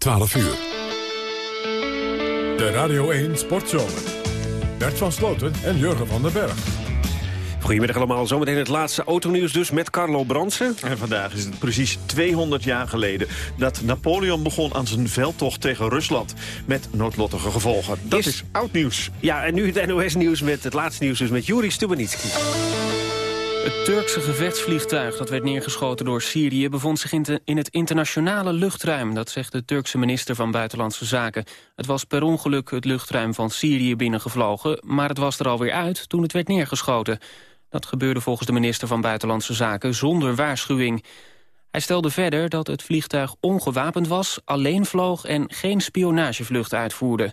12 uur. De Radio 1 Sportzomer. Bert van Sloten en Jurgen van den Berg. Goedemiddag allemaal. Zometeen het laatste autonieuws dus met Carlo Bransen. En vandaag is het precies 200 jaar geleden dat Napoleon begon aan zijn veldtocht tegen Rusland. Met noodlottige gevolgen. Dat is, Is- oud nieuws. Ja, en nu het NOS-nieuws met het laatste nieuws dus met Juri Stubenitski. Het Turkse gevechtsvliegtuig dat werd neergeschoten door Syrië... bevond zich in, in het internationale luchtruim. Dat zegt de Turkse minister van Buitenlandse Zaken. Het was per ongeluk het luchtruim van Syrië binnengevlogen... maar het was er alweer uit toen het werd neergeschoten. Dat gebeurde volgens de minister van Buitenlandse Zaken zonder waarschuwing. Hij stelde verder dat het vliegtuig ongewapend was, alleen vloog... en geen spionagevlucht uitvoerde.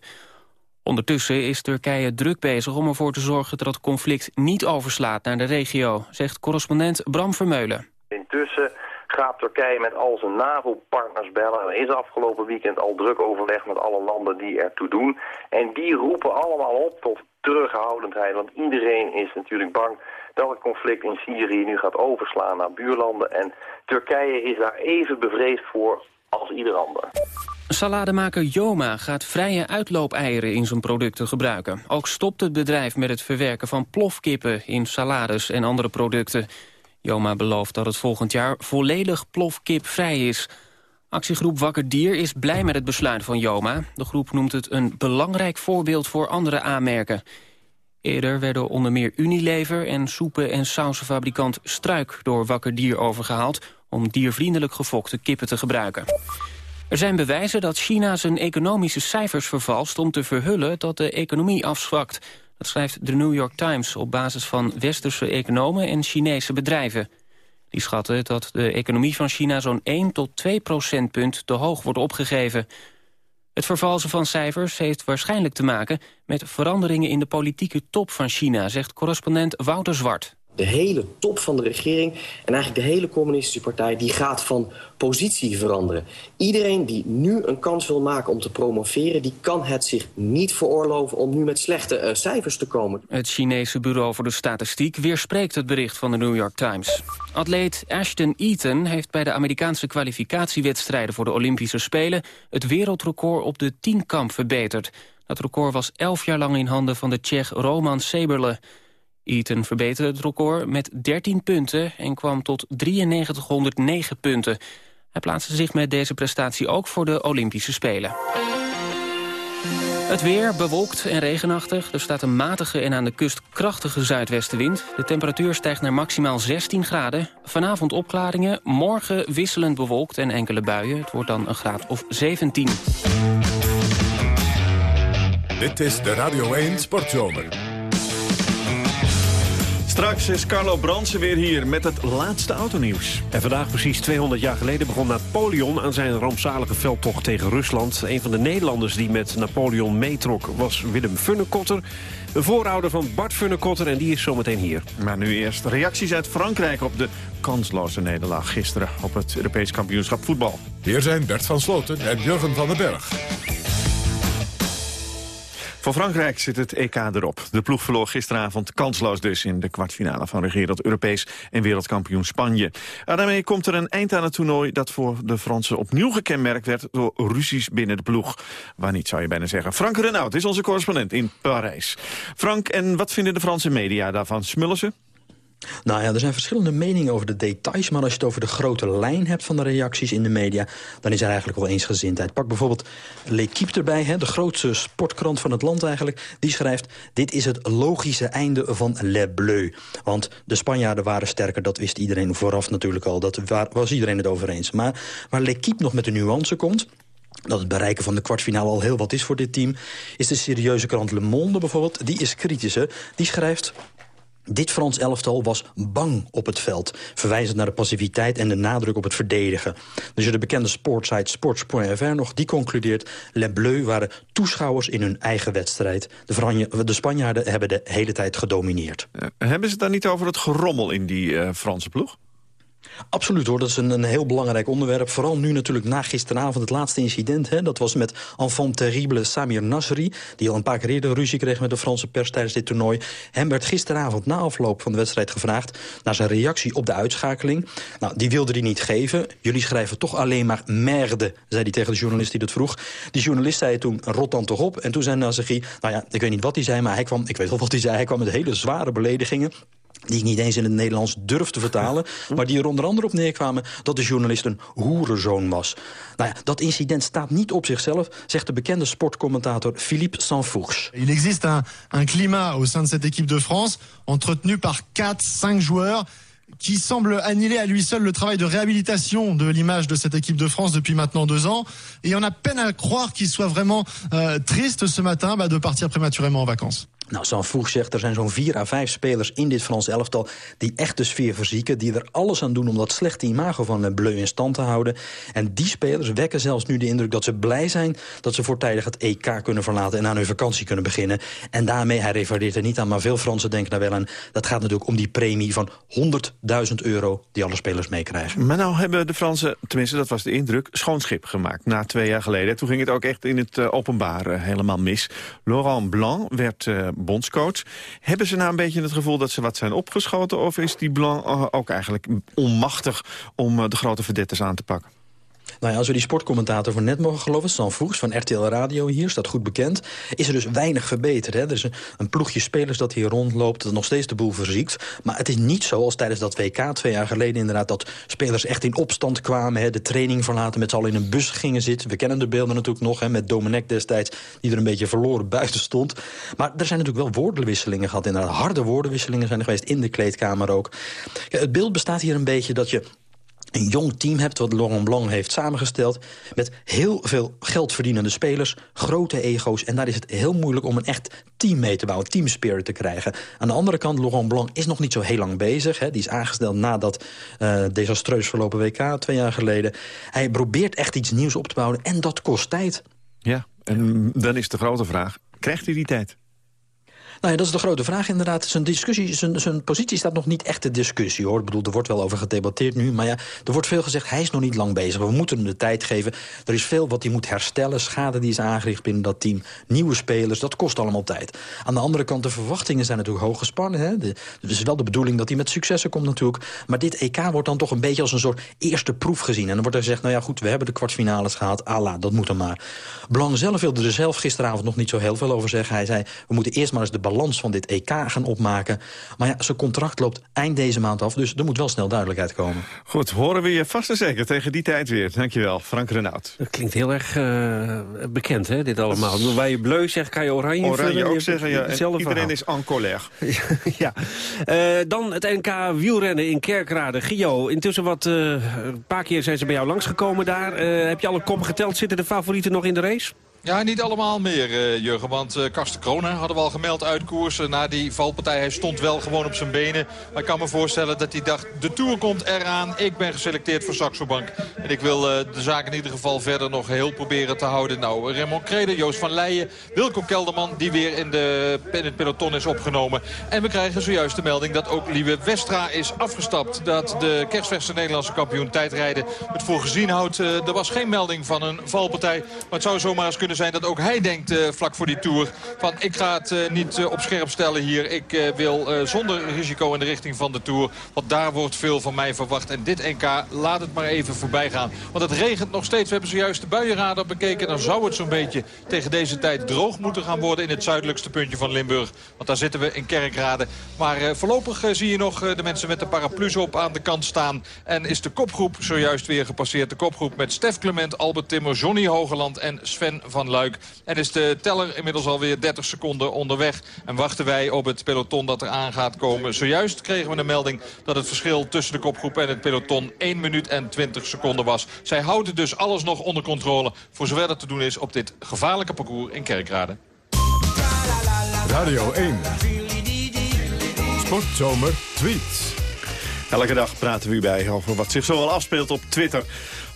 Ondertussen is Turkije druk bezig om ervoor te zorgen dat het conflict niet overslaat naar de regio, zegt correspondent Bram Vermeulen. Intussen gaat Turkije met al zijn NAVO-partners bellen. Er is afgelopen weekend al druk overleg met alle landen die ertoe doen. En die roepen allemaal op tot terughoudendheid. Want iedereen is natuurlijk bang dat het conflict in Syrië nu gaat overslaan naar buurlanden. En Turkije is daar even bevreesd voor als ieder ander. Salademaker Joma gaat vrije uitloopeieren in zijn producten gebruiken. Ook stopt het bedrijf met het verwerken van plofkippen in salades en andere producten. Joma belooft dat het volgend jaar volledig plofkipvrij is. Actiegroep Wakker Dier is blij met het besluit van Joma. De groep noemt het een belangrijk voorbeeld voor andere aanmerken. Eerder werden onder meer Unilever en soepen- en sausenfabrikant Struik door Wakker Dier overgehaald om diervriendelijk gefokte kippen te gebruiken. Er zijn bewijzen dat China zijn economische cijfers vervalst... om te verhullen dat de economie afzwakt. Dat schrijft de New York Times op basis van westerse economen en Chinese bedrijven. Die schatten dat de economie van China zo'n 1 tot 2 procentpunt te hoog wordt opgegeven. Het vervalsen van cijfers heeft waarschijnlijk te maken... met veranderingen in de politieke top van China, zegt correspondent Wouter Zwart. De hele top van de regering en eigenlijk de hele communistische partij... die gaat van positie veranderen. Iedereen die nu een kans wil maken om te promoveren... die kan het zich niet veroorloven om nu met slechte eh, cijfers te komen. Het Chinese Bureau voor de Statistiek weerspreekt het bericht van de New York Times. Atleet Ashton Eaton heeft bij de Amerikaanse kwalificatiewedstrijden voor de Olympische Spelen het wereldrecord op de tienkamp verbeterd. Dat record was elf jaar lang in handen van de Tsjech Roman Seberle. Eaton verbeterde het record met 13 punten en kwam tot 9309 punten. Hij plaatste zich met deze prestatie ook voor de Olympische Spelen. Het weer bewolkt en regenachtig. Er staat een matige en aan de kust krachtige zuidwestenwind. De temperatuur stijgt naar maximaal 16 graden. Vanavond opklaringen, morgen wisselend bewolkt en enkele buien. Het wordt dan een graad of 17. Dit is de Radio 1 Sportzomer. Straks is Carlo Bransen weer hier met het laatste autonieuws. En vandaag precies 200 jaar geleden begon Napoleon aan zijn rampzalige veldtocht tegen Rusland. Een van de Nederlanders die met Napoleon meetrok was Willem Funnekotter. Een voorouder van Bart Funnekotter en die is zometeen hier. Maar nu eerst reacties uit Frankrijk op de kansloze nederlaag gisteren op het Europees kampioenschap voetbal. Hier zijn Bert van Sloten en Jurgen van den Berg. Voor Frankrijk zit het EK erop. De ploeg verloor gisteravond kansloos dus in de kwartfinale van regerend Europees en wereldkampioen Spanje. Daarmee komt er een eind aan het toernooi dat voor de Fransen opnieuw gekenmerkt werd door ruzies binnen de ploeg. Waar niet zou je bijna zeggen. Frank Renaud is onze correspondent in Parijs. Frank, en wat vinden de Franse media daarvan? Smullen ze? Nou ja, er zijn verschillende meningen over de details... maar als je het over de grote lijn hebt van de reacties in de media... dan is er eigenlijk wel eensgezindheid. Pak bijvoorbeeld L'Equipe erbij, hè, de grootste sportkrant van het land eigenlijk. Die schrijft, dit is het logische einde van Les Bleus. Want de Spanjaarden waren sterker, dat wist iedereen vooraf natuurlijk al. Dat wa- was iedereen het over eens. Maar waar L'Equipe nog met de nuance komt dat het bereiken van de kwartfinale al heel wat is voor dit team... is de serieuze krant Le Monde bijvoorbeeld, die is kritisch. Hè? Die schrijft... Dit Frans elftal was bang op het veld. Verwijzend naar de passiviteit en de nadruk op het verdedigen. Dus de bekende sportsite Sports.fr nog, die concludeert... Les Bleus waren toeschouwers in hun eigen wedstrijd. De, de Spanjaarden hebben de hele tijd gedomineerd. Eh, hebben ze het dan niet over het gerommel in die eh, Franse ploeg? Absoluut hoor, dat is een, een, heel belangrijk onderwerp. Vooral nu natuurlijk na gisteravond het laatste incident. Hè. Dat was met enfant terrible Samir Nasri... die al een paar keer eerder ruzie kreeg met de Franse pers tijdens dit toernooi. Hem werd gisteravond na afloop van de wedstrijd gevraagd... naar zijn reactie op de uitschakeling. Nou, die wilde hij niet geven. Jullie schrijven toch alleen maar merde, zei hij tegen de journalist die dat vroeg. Die journalist zei toen, rot dan toch op. En toen zei Nasri, nou ja, ik weet niet wat hij zei... maar hij kwam, ik weet wel wat hij zei, hij kwam met hele zware beledigingen die ik niet eens in het Nederlands durf te vertalen... maar die er onder andere op neerkwamen dat de journalist een hoerenzoon was. Nou ja, dat incident staat niet op zichzelf, zegt de bekende sportcommentator Philippe Sansfourche. Il existe un, un climat au sein de cette équipe de France, entretenu par 4, 5 joueurs qui semble annihiler à lui seul le travail de réhabilitation de l'image de cette équipe de France depuis maintenant deux ans. Et on a peine à croire qu'il soit vraiment euh, triste ce matin bah, de partir prématurément en vacances. Nou, zo'n vroeg zegt, er zijn zo'n vier à vijf spelers in dit Frans elftal... die echt de sfeer verzieken, die er alles aan doen... om dat slechte imago van uh, Bleu in stand te houden. En die spelers wekken zelfs nu de indruk dat ze blij zijn... dat ze voortijdig het EK kunnen verlaten en aan hun vakantie kunnen beginnen. En daarmee, hij refereert er niet aan, maar veel Fransen denken daar wel aan... dat gaat natuurlijk om die premie van 100.000 euro die alle spelers meekrijgen. Maar nou hebben de Fransen, tenminste dat was de indruk... schoonschip gemaakt na twee jaar geleden. Toen ging het ook echt in het uh, openbaar uh, helemaal mis. Laurent Blanc werd bondscoach. Hebben ze nou een beetje het gevoel dat ze wat zijn opgeschoten... of is die Blanc ook eigenlijk onmachtig om de grote verdetters aan te pakken? Nou ja, als we die sportcommentator van net mogen geloven... Stan Voegs van RTL Radio hier, staat goed bekend... is er dus weinig verbeterd. Hè? Er is een, een, ploegje spelers dat hier rondloopt... dat nog steeds de boel verziekt. Maar het is niet zo als tijdens dat WK twee jaar geleden... inderdaad dat spelers echt in opstand kwamen... Hè? de training verlaten, met z'n allen in een bus gingen zitten. We kennen de beelden natuurlijk nog, hè? met Domenech destijds... die er een beetje verloren buiten stond. Maar er zijn natuurlijk wel woordenwisselingen gehad. Inderdaad, harde woordenwisselingen zijn er geweest in de kleedkamer ook. Het beeld bestaat hier een beetje dat je een jong team hebt, wat Laurent Blanc heeft samengesteld... met heel veel geldverdienende spelers, grote ego's... en daar is het heel moeilijk om een echt team mee te bouwen, team spirit te krijgen. Aan de andere kant, Laurent Blanc is nog niet zo heel lang bezig. Hè. Die is aangesteld na dat uh, desastreus verlopen WK twee jaar geleden. Hij probeert echt iets nieuws op te bouwen en dat kost tijd. Ja, en dan is de grote vraag, krijgt hij die tijd? Nou ja, dat is de grote vraag inderdaad. Zijn, discussie, zijn, zijn positie staat nog niet echt de discussie, hoor. Ik bedoel, er wordt wel over gedebatteerd nu. Maar ja, er wordt veel gezegd, hij is nog niet lang bezig. We moeten hem de tijd geven. Er is veel wat hij moet herstellen. Schade die is aangericht binnen dat team. Nieuwe spelers, dat kost allemaal tijd. Aan de andere kant, de verwachtingen zijn natuurlijk hoog gespannen. Hè? Het is wel de bedoeling dat hij met successen komt natuurlijk. Maar dit EK wordt dan toch een beetje als een soort eerste proef gezien. En dan wordt er gezegd, nou ja goed, we hebben de kwartfinales gehaald. Allah, dat moet er maar. Blanc zelf wilde er zelf gisteravond nog niet zo heel veel over zeggen. Hij zei, we moeten eerst maar eens de balans van dit EK gaan opmaken. Maar ja, zijn contract loopt eind deze maand af, dus er moet wel snel duidelijkheid komen. Goed, horen we je vast en zeker tegen die tijd weer. Dankjewel, Frank Renaud. Dat klinkt heel erg uh, bekend, hè, dit allemaal. Waar je bleu zegt, kan je oranje Oranje vullen. ook zeggen, ja. iedereen verhaal. is en colère. ja. Uh, dan het NK wielrennen in Kerkrade. Gio, intussen wat, uh, een paar keer zijn ze bij jou langsgekomen daar. heb je alle kop geteld? Zitten de favorieten nog in de race? Ja, niet allemaal meer, uh, Jurgen. Want uh, Karsten Kronen hadden we al gemeld uit koers. Uh, na die valpartij, hij stond wel gewoon op zijn benen. Maar ik kan me voorstellen dat hij dacht, de Tour komt eraan. Ik ben geselecteerd voor Saxo Bank. En ik wil de zaak in ieder geval verder nog heel proberen te houden. Nou, Raymond Krede, Joost van Leijen, Wilco Kelderman... die weer in, de, het peloton is opgenomen. En we krijgen zojuist de melding dat ook Lieve Westra is afgestapt. Dat de kerstverse Nederlandse kampioen tijdrijden het voor gezien houdt. er was geen melding van een valpartij. Maar het zou zomaar eens kunnen zijn dat ook hij denkt uh, vlak voor die Tour... van ik ga het uh, niet uh, op scherp stellen hier. Ik wil zonder risico in de richting van de Tour. Want daar wordt veel van mij verwacht. En dit NK, laat het maar even voorbij gaan. Want het regent nog steeds. We hebben zojuist de buienradar bekeken. Dan zou het zo'n beetje tegen deze tijd droog moeten gaan worden... in het zuidelijkste puntje van Limburg. Want daar zitten we in Kerkrade. Maar voorlopig zie je nog de mensen met de paraplu's op aan de kant staan. En is de kopgroep zojuist weer gepasseerd. De kopgroep met Stef Clement, Albert Timmer, Johnny Hogeland en Sven van Luik. En is de teller inmiddels alweer 30 seconden onderweg. En wachten wij op het peloton dat er aan gaat komen. Zojuist kregen we een melding dat het verschil tussen de kopgroep en het peloton 1 minuut en 20 seconden was. Zij houden dus alles nog onder controle voor zover dat te doen is op dit gevaarlijke parcours in Kerkrade. Radio 1. Sportzomer tweets. Elke dag praten we u bij over wat zich zoal afspeelt op Twitter.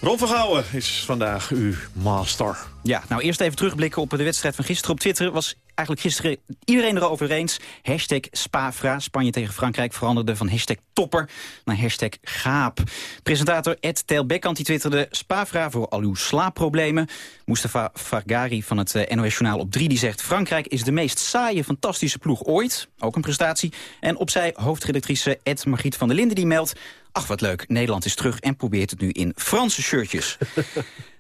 Ron Vergouwen is vandaag uw master. Ja, nou eerst even terugblikken op de wedstrijd van gisteren op Twitter. was eigenlijk gisteren iedereen erover eens. Hashtag Spavra, Spanje tegen Frankrijk, veranderde van hashtag topper naar hashtag gaap. Presentator Ed Telbekkant die twitterde... Spavra voor al uw slaapproblemen. Mustafa Fargari van het eh, NOS Journaal op 3 die zegt... Frankrijk is de meest saaie, fantastische ploeg ooit. Ook een prestatie. En opzij hoofdredactrice Ed Margriet van der Linden die meldt... Ach, wat leuk, Nederland is terug en probeert het nu in Franse shirtjes.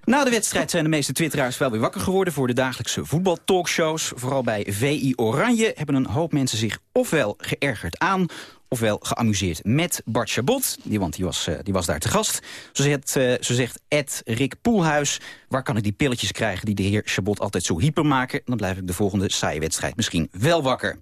Na de wedstrijd zijn de meeste twitteraars wel weer wakker geworden... voor de dagelijkse voetbaltalkshows. Vooral bij VI Oranje hebben een hoop mensen zich ofwel geërgerd aan ofwel geamuseerd met Bart Chabot. Die, want die was, uh, die was daar te gast. Zo zegt, uh, zo zegt Ed Rick Poelhuis... waar kan ik die pilletjes krijgen die de heer Chabot altijd zo hyper maken? Dan blijf ik de volgende saaie wedstrijd misschien wel wakker.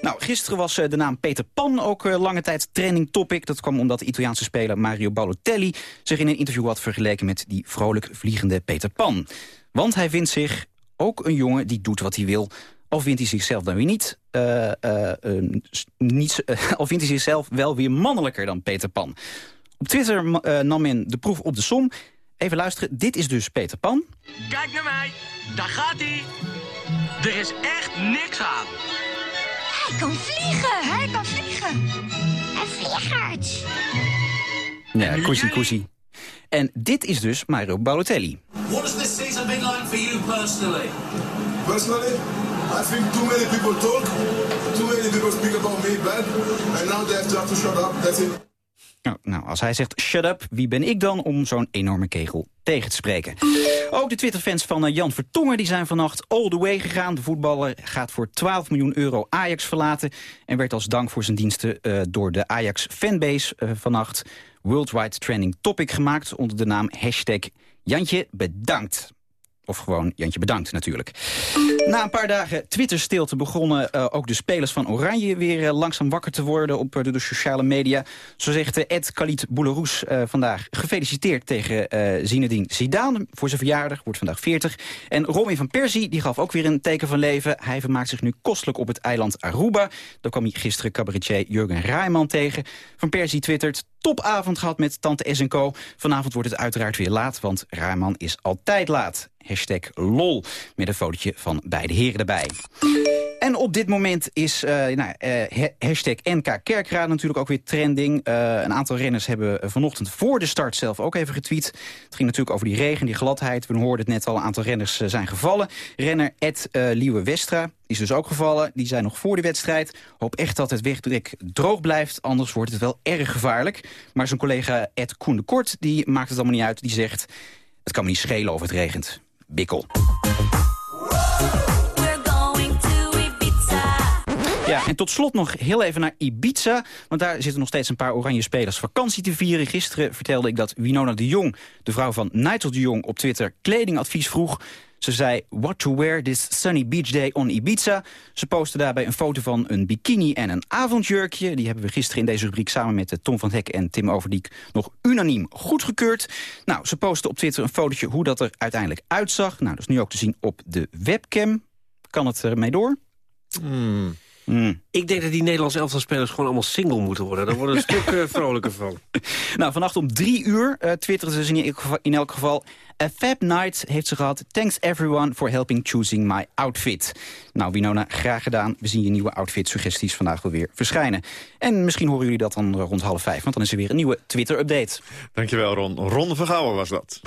Nou, gisteren was uh, de naam Peter Pan ook lange tijd trending topic. Dat kwam omdat de Italiaanse speler Mario Balotelli... zich in een interview had vergeleken met die vrolijk vliegende Peter Pan. Want hij vindt zich ook een jongen die doet wat hij wil... Of vindt hij zichzelf dan weer niet, uh, uh, niet al vindt hij zichzelf wel weer mannelijker dan Peter Pan. Op Twitter nam men de proef op de som. Even luisteren, dit is dus Peter Pan. Kijk naar mij, daar gaat hij. Er is echt niks aan. Hij kan vliegen, hij kan vliegen. Een vliegert. Ja, koesie, koesie. En dit is dus Mario Balotelli. What has this season been like for you personally? Personally, I think too many people talk, too many people speak about me bad, and now they have to, have to shut up. That's it. Nou, als hij zegt shut up, wie ben ik dan om zo'n enorme kegel tegen te spreken? Ook de Twitterfans van Jan Vertongen die zijn vannacht all the way gegaan. De voetballer gaat voor 12 miljoen euro Ajax verlaten... en werd als dank voor zijn diensten uh, door de Ajax fanbase uh, vannacht... worldwide trending topic gemaakt onder de naam hashtag Jantje bedankt. Of gewoon Jantje bedankt natuurlijk. Na een paar dagen Twitter-stilte begonnen uh, ook de spelers van Oranje... weer uh, langzaam wakker te worden op de, de, sociale media. Zo zegt Ed Khalid Bouleroes vandaag gefeliciteerd tegen Zinedine Zidane... voor zijn verjaardag, wordt vandaag 40. En Robin van Persie die gaf ook weer een teken van leven. Hij vermaakt zich nu kostelijk op het eiland Aruba. Daar kwam hij gisteren cabaretier Jurgen Rijman tegen. Van Persie twittert topavond gehad met Tante S Co. Vanavond wordt het uiteraard weer laat, want Raarman is altijd laat. Hashtag lol, met een fotootje van beide heren erbij. En op dit moment is uh, nou, uh, hashtag NK Kerkraad natuurlijk ook weer trending. Uh, een aantal renners hebben vanochtend voor de start zelf ook even getweet. Het ging natuurlijk over die regen, die gladheid. We hoorden het net al, een aantal renners zijn gevallen. Renner Ed Liewe Westra is dus ook gevallen. Die zijn nog voor de wedstrijd. Hoop echt dat het wegdruk droog blijft, anders wordt het wel erg gevaarlijk. Maar zijn collega Ed Koen de Kort, die maakt het allemaal niet uit. Die zegt, het kan me niet schelen of het regent. Bikkel. Ja, en tot slot nog heel even naar Ibiza. Want daar zitten nog steeds een paar oranje spelers vakantie te vieren. Gisteren vertelde ik dat Winona de Jong, de vrouw van Nigel de Jong... op Twitter kledingadvies vroeg. Ze zei, what to wear this sunny beach day on Ibiza. Ze postte daarbij een foto van een bikini en een avondjurkje. Die hebben we gisteren in deze rubriek samen met Tom van Hek en Tim Overdiek... nog unaniem goedgekeurd. Nou, ze postte op Twitter een fotootje hoe dat er uiteindelijk uitzag. Nou, dat is nu ook te zien op de webcam. Kan het ermee door? Hmm. Mm. Ik denk dat die Nederlandse elftal spelers gewoon allemaal single moeten worden. Daar worden een stuk uh, vrolijker van. Nou, vannacht om drie uur uh, twitteren ze in elk, geval, in elk geval... A fab night heeft ze gehad. Thanks everyone for helping choosing my outfit. Nou, Winona, graag gedaan. We zien je nieuwe outfit-suggesties vandaag wel weer verschijnen. En misschien horen jullie dat dan rond half vijf, want dan is er weer een nieuwe Twitter-update. Dankjewel, Ron. Ron Vergouwen was dat.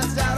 Demasiado corazón,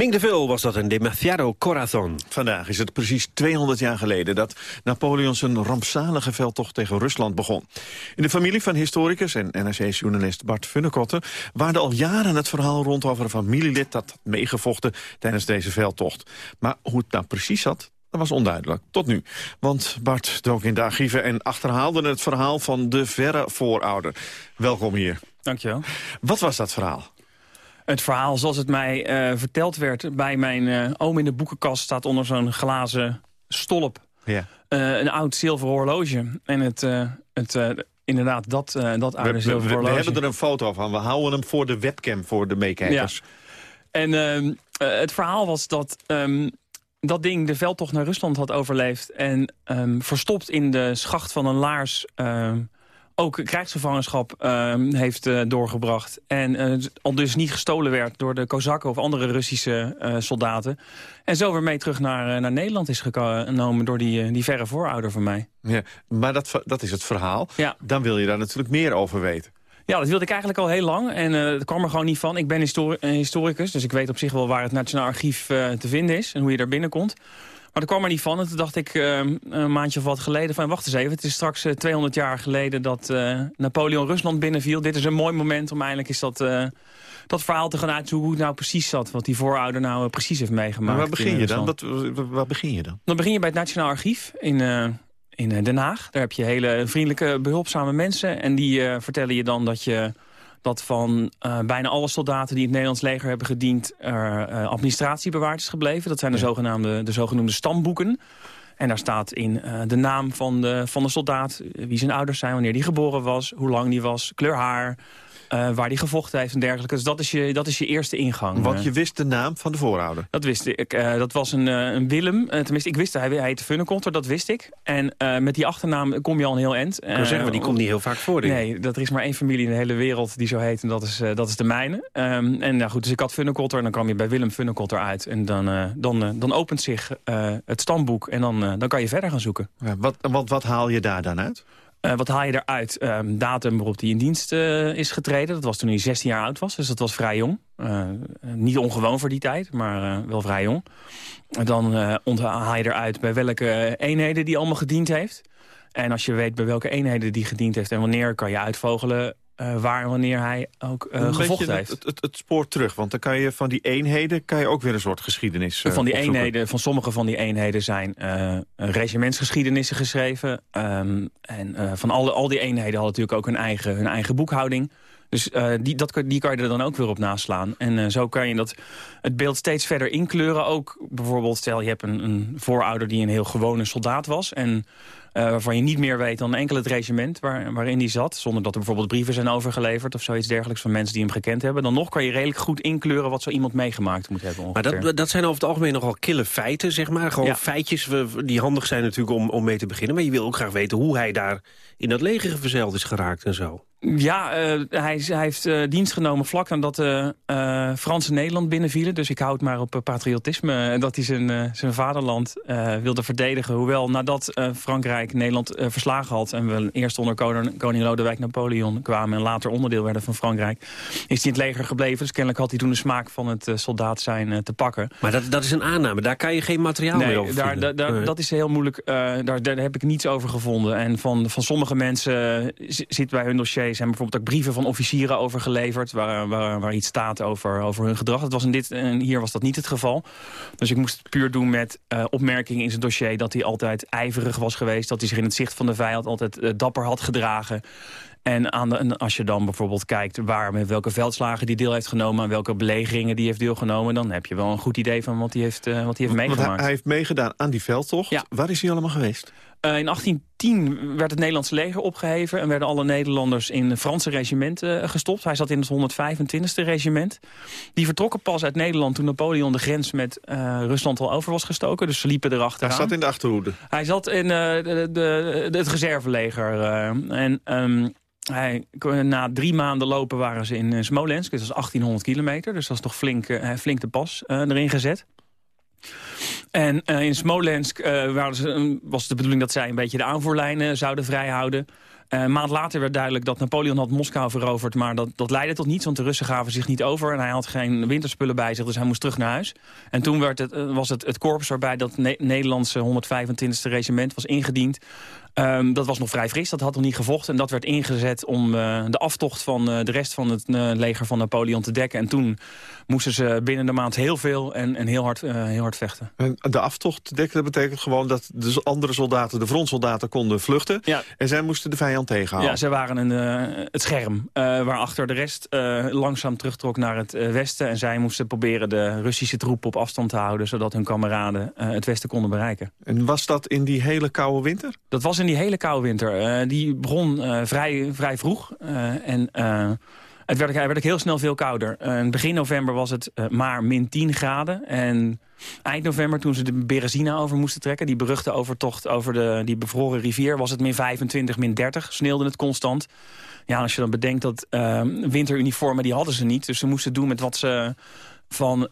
Ming de Vil was dat een Demasiado Corazon. Vandaag is het precies 200 jaar geleden dat Napoleon zijn rampzalige veldtocht tegen Rusland begon. In de familie van historicus en NRC-journalist Bart Funnekotter waarde al jaren het verhaal rond over een familielid dat had meegevochten tijdens deze veldtocht. Maar hoe het nou precies zat, dat was onduidelijk, tot nu. Want Bart dook in de archieven en achterhaalde het verhaal van de verre voorouder. Welkom hier. Dankjewel. Wat was dat verhaal? Het verhaal zoals het mij eh, verteld werd bij mijn eh, oom in de boekenkast... staat onder zo'n glazen stolp Ja. eh, een oud zilveren horloge. En het, het, inderdaad, dat, dat We, oude we- zilveren we- we horloge. hebben er een foto van. We houden hem voor de webcam voor de meekijkers. En ehm, eh, het verhaal was dat ehm, dat ding de veldtocht naar Rusland had overleefd... en ehm, verstopt in de schacht van een laars... ook krijgsgevangenschap ehm, heeft eh, doorgebracht. En eh, al dus niet gestolen werd door de Kozakken of andere Russische eh, soldaten. En zo weer mee terug naar, naar Nederland is genomen door die, die verre voorouder van mij. Ja, maar dat, dat is het verhaal. Ja. Dan wil je daar natuurlijk meer over weten. Ja, dat wilde ik eigenlijk al heel lang. En eh het kwam er gewoon niet van. Ik ben histori- historicus, dus ik weet op zich wel waar het Nationaal Archief te vinden is. En hoe je daar binnenkomt. Maar dat kwam er niet van. En toen dacht ik eh, een maandje of wat geleden van... wacht eens even, het is straks eh, 200 jaar geleden dat eh, Napoleon Rusland binnenviel. Dit is een mooi moment om eindelijk eens dat, eh, dat verhaal te gaan uitzoeken... hoe het nou precies zat, wat die voorouder nou eh, precies heeft meegemaakt. Maar waar in begin je dan? Wat, waar begin je dan? Dan begin je bij het Nationaal Archief in, eh, in eh, Den Haag. Daar heb je hele vriendelijke, behulpzame mensen. En die eh, vertellen je dan dat je dat van eh, bijna alle soldaten die in het Nederlands leger hebben gediend... er eh, administratie bewaard is gebleven. Dat zijn de, zogenaamde, de zogenoemde stamboeken. En daar staat in eh, de naam van de, van de soldaat, eh, wie zijn ouders zijn... wanneer die geboren was, hoe lang die was, kleur haar... eh, waar die gevochten heeft en dergelijke. Dus dat is je, dat is je eerste ingang. Want je wist de naam van de voorouder. Dat wist ik. Dat was een, een Willem. Tenminste, ik wist, hij, hij heette Funnekotter, dat wist ik. En met die achternaam kom je al een heel eind. Ik zeggen, maar die komt niet heel vaak voor. denk. Nee, dat er is maar één familie in de hele wereld die zo heet. En dat is, dat is de mijne. Ehm, en nou goed, dus ik had Funnekotter en dan kwam je bij Willem Funnekotter uit. En dan, dan, dan opent zich het stamboek en dan, dan kan je verder gaan zoeken. Ja, wat, wat, wat haal je daar dan uit? Eh, wat haal je eruit? Ehm, datum waarop hij in dienst eh, is getreden. Dat was toen hij 16 jaar oud was, dus dat was vrij jong. Eh, eh, niet ongewoon voor die tijd, maar eh, wel vrij jong. Dan eh onthaal je eruit bij welke eenheden die allemaal gediend heeft. En als je weet bij welke eenheden die gediend heeft en wanneer... kan je uitvogelen eh, waar en wanneer hij ook eh, Een gevochten beetje heeft. Het, het, het spoor terug, want dan kan je van die eenheden kan je ook weer een soort geschiedenis eh, van die opzoeken. eenheden, van sommige van die eenheden zijn eh, regimentsgeschiedenissen geschreven. Ehm, en eh, van alle, al die eenheden hadden natuurlijk ook hun eigen, hun eigen boekhouding. Dus uh, die, dat, die kan je er dan ook weer op naslaan. En uh, zo kan je dat, het beeld steeds verder inkleuren. Ook bijvoorbeeld, stel je hebt een, een voorouder die een heel gewone soldaat was... en uh, waarvan je niet meer weet dan enkel het regiment waar, waarin die zat. Zonder dat er bijvoorbeeld brieven zijn overgeleverd of zoiets dergelijks van mensen die hem gekend hebben. Dan nog kan je redelijk goed inkleuren wat zo iemand meegemaakt moet hebben. Ongeveer. Maar dat, dat zijn over het algemeen nogal kille feiten, zeg maar. Gewoon ja. feitjes die handig zijn natuurlijk om, om mee te beginnen. Maar je wil ook graag weten hoe hij daar in dat leger verzeild is geraakt en zo. Ja, uh, hij, hij, heeft uh, dienst genomen vlak nadat de uh, Franse Nederland binnenvielen. Dus ik hou het maar op patriotisme. Dat hij zijn, zijn vaderland wilde verdedigen. Hoewel nadat Frankrijk Nederland verslagen had... en we eerst onder koning, koning Lodewijk Napoleon kwamen... en later onderdeel werden van Frankrijk... is hij in het leger gebleven. Dus kennelijk had hij toen de smaak van het soldaat zijn te pakken. Maar dat, dat is een aanname. Daar kan je geen materiaal nee, meer over daar, daar, daar, nee. Dat is heel moeilijk. daar, daar heb ik niets over gevonden. En van, van sommige mensen zit bij hun dossier zijn bijvoorbeeld ook brieven van officieren overgeleverd... waar, waar, waar iets staat over, over hun gedrag. Dat was in dit, en hier was dat niet het geval. Dus ik moest het puur doen met uh, opmerkingen in zijn dossier... dat hij altijd ijverig was geweest. Dat hij zich in het zicht van de vijand altijd uh, dapper had gedragen. En, aan de, en als je dan bijvoorbeeld kijkt waar, met welke veldslagen die deel heeft genomen... en welke belegeringen die heeft deelgenomen... dan heb je wel een goed idee van wat hij heeft, uh, wat hij heeft meegemaakt. Want hij, hij heeft meegedaan aan die veldtocht. Ja. Waar is hij allemaal geweest? Uh, in 1810 werd het Nederlandse leger opgeheven... en werden alle Nederlanders in Franse regimenten uh, gestopt. Hij zat in het 125e regiment. Die vertrokken pas uit Nederland toen Napoleon de grens met uh, Rusland al over was gestoken. Dus ze liepen erachteraan. Hij zat in de achterhoede? Hij zat in de, de, de, het reserveleger. en... Um, hij, na drie maanden lopen waren ze in Smolensk. Dat was 1800 kilometer, dus dat is toch flink, uh, flink de pas uh, erin gezet. En in Smolensk ze, was de bedoeling dat zij een beetje de aanvoerlijnen zouden vrijhouden. Een maand later werd duidelijk dat Napoleon had Moskou veroverd... maar dat, dat leidde tot niets, want de Russen gaven zich niet over... en hij had geen winterspullen bij zich, dus hij moest terug naar huis. En toen werd het, was het het korps waarbij dat ne Nederlandse 125e regiment was ingediend... Um, dat was nog vrij fris, dat had nog niet gevochten. En dat werd ingezet om uh, de aftocht van uh, de rest van het uh, leger van Napoleon te dekken. En toen moesten ze binnen de maand heel veel en, en heel, hard, heel hard vechten. En de aftocht te dekken, dat betekent gewoon dat de andere soldaten, de frontsoldaten, konden vluchten. Ja. En zij moesten de vijand tegenhouden. Ja, zij waren een, het scherm waarachter de rest langzaam terugtrok naar het westen. En zij moesten proberen de Russische troepen op afstand te houden, zodat hun kameraden het westen konden bereiken. En was dat in die hele koude winter? Dat was in die hele koude winter. Uh, die begon uh, vrij, vrij vroeg. Uh, en het werd, werd heel snel veel kouder. begin november was het maar min 10 graden. En eind november, toen ze de Berezina over moesten trekken... die beruchte overtocht over de, die bevroren rivier... was het min 25, min 30. Sneeuwde het constant. Ja, als je dan bedenkt dat winteruniformen, die hadden ze niet. Dus ze moesten doen met wat ze van uh,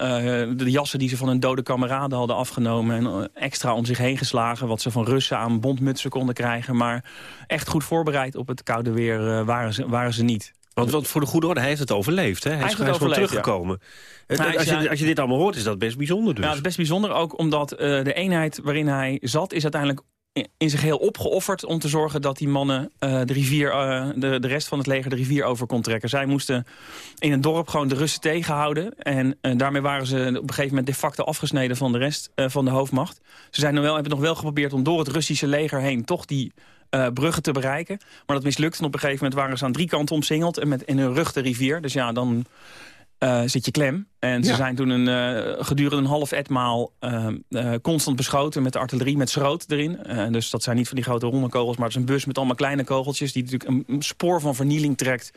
de jassen die ze van hun dode kameraden hadden afgenomen... en extra om zich heen geslagen, wat ze van Russen aan bondmutsen konden krijgen. Maar echt goed voorbereid op het koude weer uh, waren, ze, waren ze niet. Want, want voor de goede orde, hij heeft het overleefd. Hè? Hij, hij is, gewoon teruggekomen. Ja. Het, als, je, als je dit allemaal hoort, is dat best bijzonder dus. Ja, het is best bijzonder ook omdat uh, de eenheid waarin hij zat... is uiteindelijk in zich heel opgeofferd om te zorgen dat die mannen uh, de, rivier, uh, de, de rest van het leger de rivier over kon trekken. Zij moesten in het dorp gewoon de Russen tegenhouden. En uh, daarmee waren ze op een gegeven moment de facto afgesneden van de rest van de hoofdmacht. Ze zijn nog wel, hebben nog wel geprobeerd om door het Russische leger heen toch die bruggen te bereiken. Maar dat mislukte en op een gegeven moment waren ze aan drie kanten omsingeld en met in hun rug de rivier. Dus ja, dan uh, zit je klem. En ze ja. zijn toen een, uh, gedurende een half etmaal uh, constant beschoten met artillerie, met schroot erin. dus dat zijn niet van die grote ronde kogels, maar het is een bus met allemaal kleine kogeltjes... die natuurlijk een, een spoor van vernieling trekt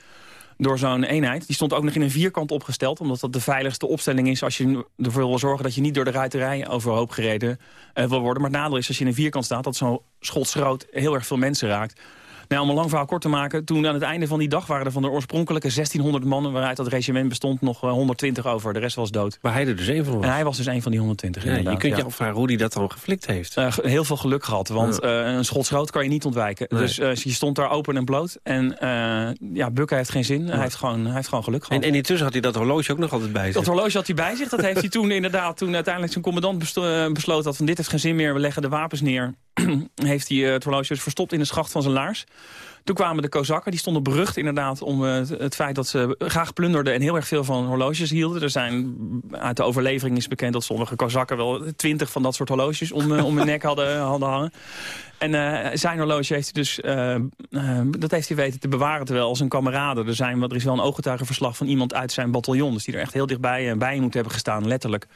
door zo'n eenheid. Die stond ook nog in een vierkant opgesteld, omdat dat de veiligste opstelling is... als je ervoor wil zorgen dat je niet door de ruiterij overhoop gereden wil worden. Maar het nadeel is als je in een vierkant staat, dat zo'n schot schroot heel erg veel mensen raakt... Nou, om een lang verhaal kort te maken. Toen aan het einde van die dag waren er van de oorspronkelijke 1600 mannen... waaruit dat regiment bestond nog 120 over. De rest was dood. Maar hij er dus één van was? En hij was dus een van die 120, ja, Je kunt je afvragen hoe hij dat dan geflikt heeft. Uh, heel veel geluk gehad, want uh, een schot kan je niet ontwijken. Nee. Dus uh, je stond daar open en bloot. En ja, bukken heeft geen zin. Hij, heeft gewoon, hij heeft gewoon geluk gehad. En, en intussen had hij dat horloge ook nog altijd bij zich? Dat horloge had hij bij zich. Dat heeft hij toen inderdaad, toen uiteindelijk zijn commandant besloten had... van dit heeft geen zin meer, we leggen de wapens neer... heeft hij het horloge verstopt in de schacht van zijn laars. Toen kwamen de Kozakken, die stonden berucht inderdaad om eh, het, feit dat ze graag plunderden en heel erg veel van horloges hielden. Er zijn uit de overlevering is bekend dat sommige Kozakken wel twintig van dat soort horloges om, eh, om hun nek hadden, hadden hangen. En eh, zijn horloge heeft hij dus, dat heeft hij weten te bewaren. Terwijl als een kameraden, er, zijn, er is wel een ooggetuigenverslag van iemand uit zijn bataljon. Dus die er echt heel dichtbij bij moet hebben gestaan, letterlijk.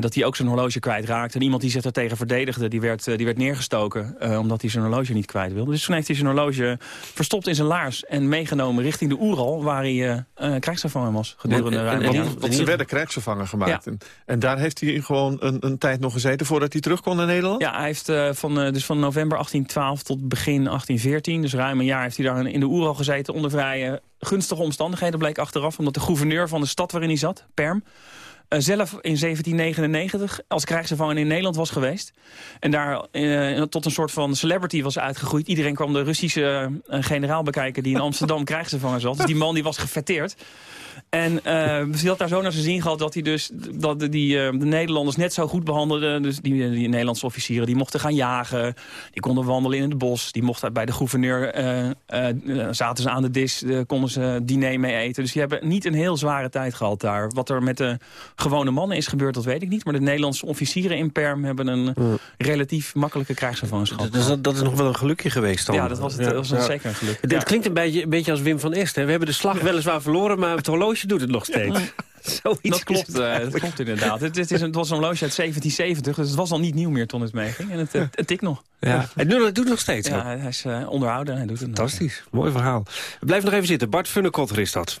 Dat hij ook zijn horloge kwijtraakte. En iemand die zich daartegen verdedigde, die werd, die werd neergestoken... Omdat hij zijn horloge niet kwijt wilde. Dus toen heeft hij zijn horloge verstopt in zijn laars... en meegenomen richting de Oeral, waar hij krijgsvervanger was. Gedurende en, en, en, want ze werden krijgsvervanger gemaakt. Ja. En, daar heeft hij gewoon een, een, tijd nog gezeten voordat hij terug kon naar Nederland? Ja, hij heeft van, dus van november 1812 tot begin 1814... dus ruim een jaar heeft hij daar in de Oeral gezeten... onder vrij gunstige omstandigheden, bleek achteraf... omdat de gouverneur van de stad waarin hij zat, Perm uh, zelf in 1799 als krijgsgevangen in Nederland was geweest. En daar uh, tot een soort van celebrity was uitgegroeid. Iedereen kwam de Russische uh, generaal bekijken die in Amsterdam krijgsgevangen zat. Dus die man die was gefetteerd. En uh, hij had daar zo naar zijn zin gehad dat hij dus dat de, die, uh, de Nederlanders net zo goed behandelde. Dus die, die Nederlandse officieren die mochten gaan jagen. Die konden wandelen in het bos. Die mochten bij de gouverneur, uh, zaten ze aan de dis, konden ze diner mee eten. Dus die hebben niet een heel zware tijd gehad daar. Wat er met de gewone mannen is gebeurd, dat weet ik niet. Maar de Nederlandse officieren in Perm hebben een relatief makkelijke krijgsgevangenschap. Dus dat, dat, is nog wel een gelukje geweest dan? Ja, dat was, het, dat was een, zeker een geluk. Het klinkt een beetje, een beetje als Wim van Est. Hè? We hebben de slag weliswaar verloren, maar het horloge doet het nog steeds. Zoiets dat klopt, uh, dat klopt inderdaad. Het, het, is een, het was een horloge uit 1770, dus het was al niet nieuw meer toen het meeging. En het, het, het tikt nog. Ja. Hij doet het nog steeds. Ja, hij is uh, onderhouden. Hij doet het Fantastisch, nog. mooi verhaal. Blijf nog even zitten. Bart Funnekotter is dat.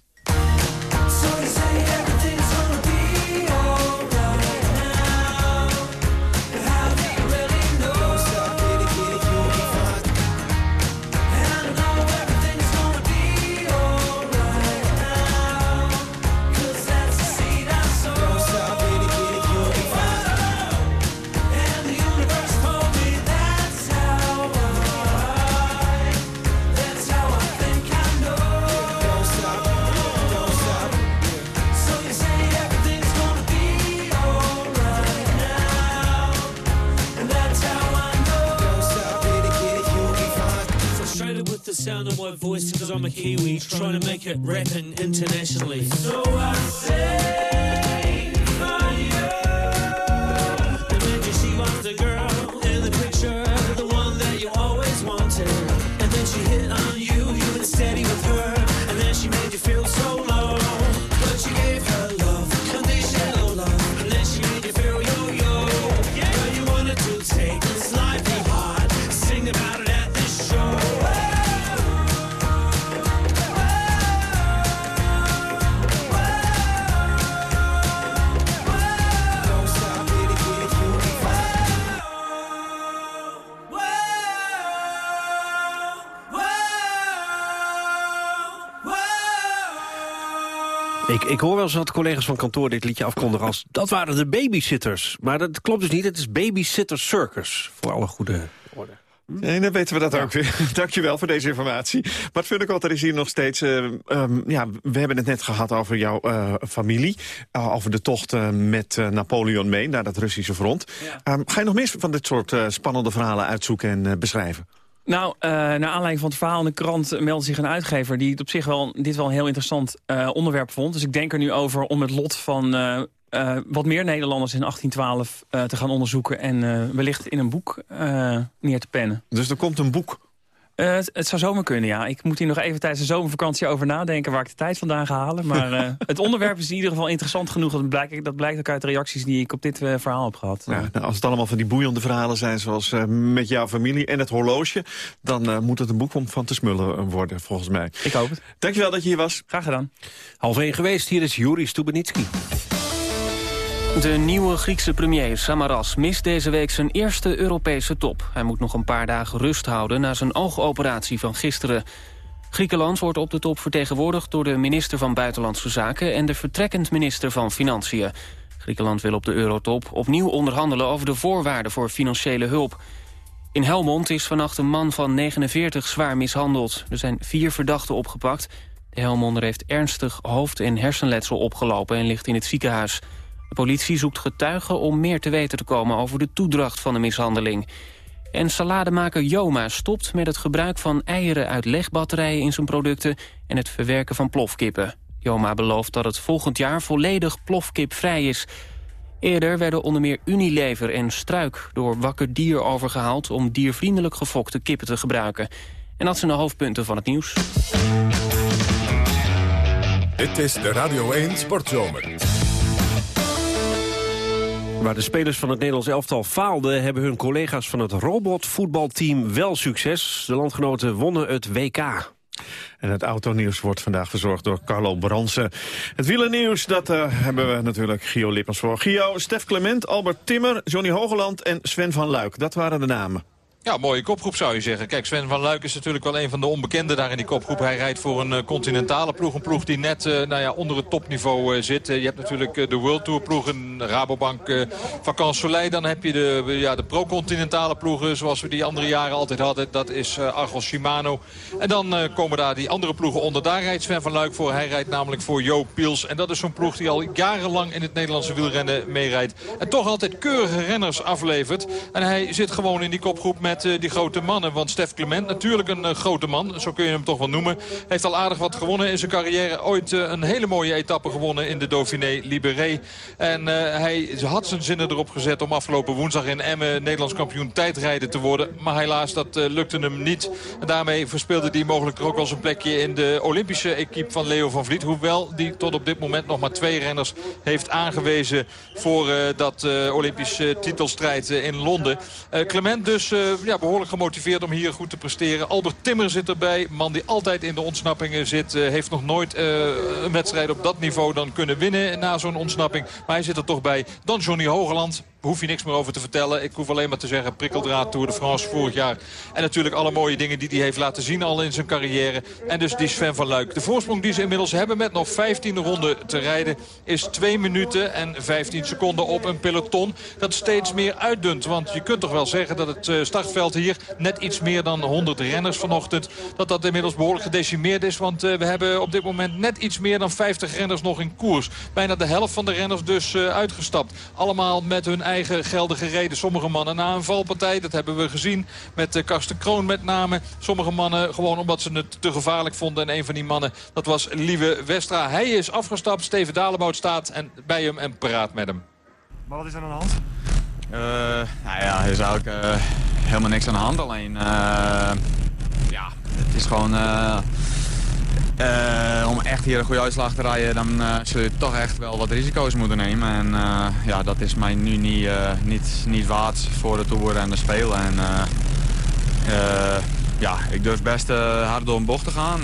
Ik, ik hoor wel eens wat collega's van kantoor dit liedje afkondigen als... dat waren de babysitters. Maar dat klopt dus niet. Het is Babysitter Circus. Voor alle goede orde. Nee, dan weten we dat ook weer. Dankjewel voor deze informatie. Bart Funnekotter is hier nog steeds... eh, ehm, ja, we hebben het net gehad over jouw eh, familie. eh, over de tocht met Napoleon mee naar dat Russische front. Ehm, ga je nog meer van dit soort spannende verhalen uitzoeken en beschrijven? Nou, eh naar aanleiding van het verhaal in de krant meldde zich een uitgever... die het op zich wel, dit wel een heel interessant eh, onderwerp vond. Dus ik denk er nu over om het lot van eh, wat meer Nederlanders in 1812 eh, te gaan onderzoeken... en wellicht in een boek neer te pennen. Dus er komt een boek? Eh, het, het zou zomaar kunnen, ja. Ik moet hier nog even tijdens de zomervakantie over nadenken... waar ik de tijd vandaan ga halen. Maar eh, het onderwerp is in ieder geval interessant genoeg. Dat blijkt, dat blijkt ook uit de reacties die ik op dit eh, verhaal heb gehad. Ja, nou, als het allemaal van die boeiende verhalen zijn... zoals eh, met jouw familie en het horloge... dan eh, moet het een boek om van te smullen worden, volgens mij. Ik hoop het. Dankjewel dat je hier was. Graag gedaan. Half één geweest, hier is Juri Stubenitski. De nieuwe Griekse premier Samaras mist deze week zijn eerste Europese top. Hij moet nog een paar dagen rust houden na zijn oogoperatie van gisteren. Griekenland wordt op de top vertegenwoordigd door de minister van Buitenlandse Zaken... en de vertrekkend minister van Financiën. Griekenland wil op de eurotop opnieuw onderhandelen over de voorwaarden voor financiële hulp. In Helmond is vannacht een man van 49 zwaar mishandeld. Er zijn vier verdachten opgepakt. De Helmonder heeft ernstig hoofd- en hersenletsel opgelopen en ligt in het ziekenhuis. De politie zoekt getuigen om meer te weten te komen over de toedracht van de mishandeling. En salademaker Joma stopt met het gebruik van eieren uit legbatterijen in zijn producten en het verwerken van plofkippen. Joma belooft dat het volgend jaar volledig plofkipvrij is. Eerder werden onder meer Unilever en Struik door Wakker Dier overgehaald om diervriendelijk gefokte kippen te gebruiken. En dat zijn de hoofdpunten van het nieuws. Dit is de Radio 1 Sportzomer. Waar de spelers van het Nederlands elftal faalden... hebben hun collega's van het robotvoetbalteam wel succes. De landgenoten wonnen het WK. En het autonieuws wordt vandaag verzorgd door Carlo Bransen. Het wielernieuws, dat eh, hebben we natuurlijk Gio Lippens voor. Gio, Stef Clement, Albert Timmer, Johnny Hogeland en Sven van Luik. Dat waren de namen. Ja, mooie kopgroep zou je zeggen. Kijk, Sven van Luik is natuurlijk wel een van de onbekenden daar in die kopgroep. Hij rijdt voor een eh, continentale ploeg. Een ploeg die net eh, nou ja, onder het topniveau eh, zit. Je hebt natuurlijk de World Tour ploeg, een Rabobank uh, Soleil. Dan heb je de, ja, de pro-continentale ploegen zoals we die andere jaren altijd hadden. Dat is Argos Shimano. En dan komen daar die andere ploegen onder. Daar rijdt Sven van Luik voor. Hij rijdt namelijk voor Jo Piels. En dat is zo'n ploeg die al jarenlang in het Nederlandse wielrennen meerijdt. En toch altijd keurige renners aflevert. En hij zit gewoon in die kopgroep met met uh, die grote mannen. Want Stef Clement, natuurlijk een uh, grote man, zo kun je hem toch wel noemen. Heeft al aardig wat gewonnen in zijn carrière. Ooit uh, een hele mooie etappe gewonnen in de Dauphiné Libéré. En hij had zijn zinnen erop gezet om afgelopen woensdag in Emmen Nederlands kampioen tijdrijden te worden. Maar helaas, dat lukte hem niet. En daarmee verspeelde hij mogelijk ook wel zijn plekje in de Olympische equipe van Leo van Vliet. Hoewel die tot op dit moment nog maar twee renners heeft aangewezen voor dat Olympische titelstrijd in Londen. Clement dus ja, behoorlijk gemotiveerd om hier goed te presteren. Albert Timmer zit erbij. Man die altijd in de ontsnappingen zit. Uh, heeft nog nooit uh, een wedstrijd op dat niveau dan kunnen winnen na zo'n ontsnapping. Maar hij zit er toch bij. Dan Johnny Hogeland hoef je niks meer over te vertellen. Ik hoef alleen maar te zeggen prikkeldraad Tour de France vorig jaar. En natuurlijk alle mooie dingen die hij heeft laten zien al in zijn carrière. En dus die Sven van Luik. De voorsprong die ze inmiddels hebben met nog 15 ronden te rijden... is 2 minuten en 15 seconden op een peloton. Dat steeds meer uitdunt. Want je kunt toch wel zeggen dat het startveld hier... net iets meer dan 100 renners vanochtend... dat dat inmiddels behoorlijk gedecimeerd is. Want we hebben op dit moment net iets meer dan 50 renners nog in koers. Bijna de helft van de renners dus uitgestapt. Allemaal met hun eigen geldige reden. Sommige mannen na een valpartij, dat hebben we gezien met uh, Karsten Kroon met name. Sommige mannen gewoon omdat ze het te gevaarlijk vonden. En een van die mannen, dat was Lieve Westra. Hij is afgestapt, Steven Dalebout staat en bij hem en praat met hem. Maar wat is er aan de hand? Uh, nou ja, er is eigenlijk uh, helemaal niks aan de hand. Alleen, uh, ja, het is gewoon... om echt hier een goede uitslag te rijden, dan zul je toch echt wel wat risico's moeten nemen. En ja, dat is mij nu niet, niet, niet waard voor de Tour en de Spelen. En ja, ik durf best hard door een bocht te gaan.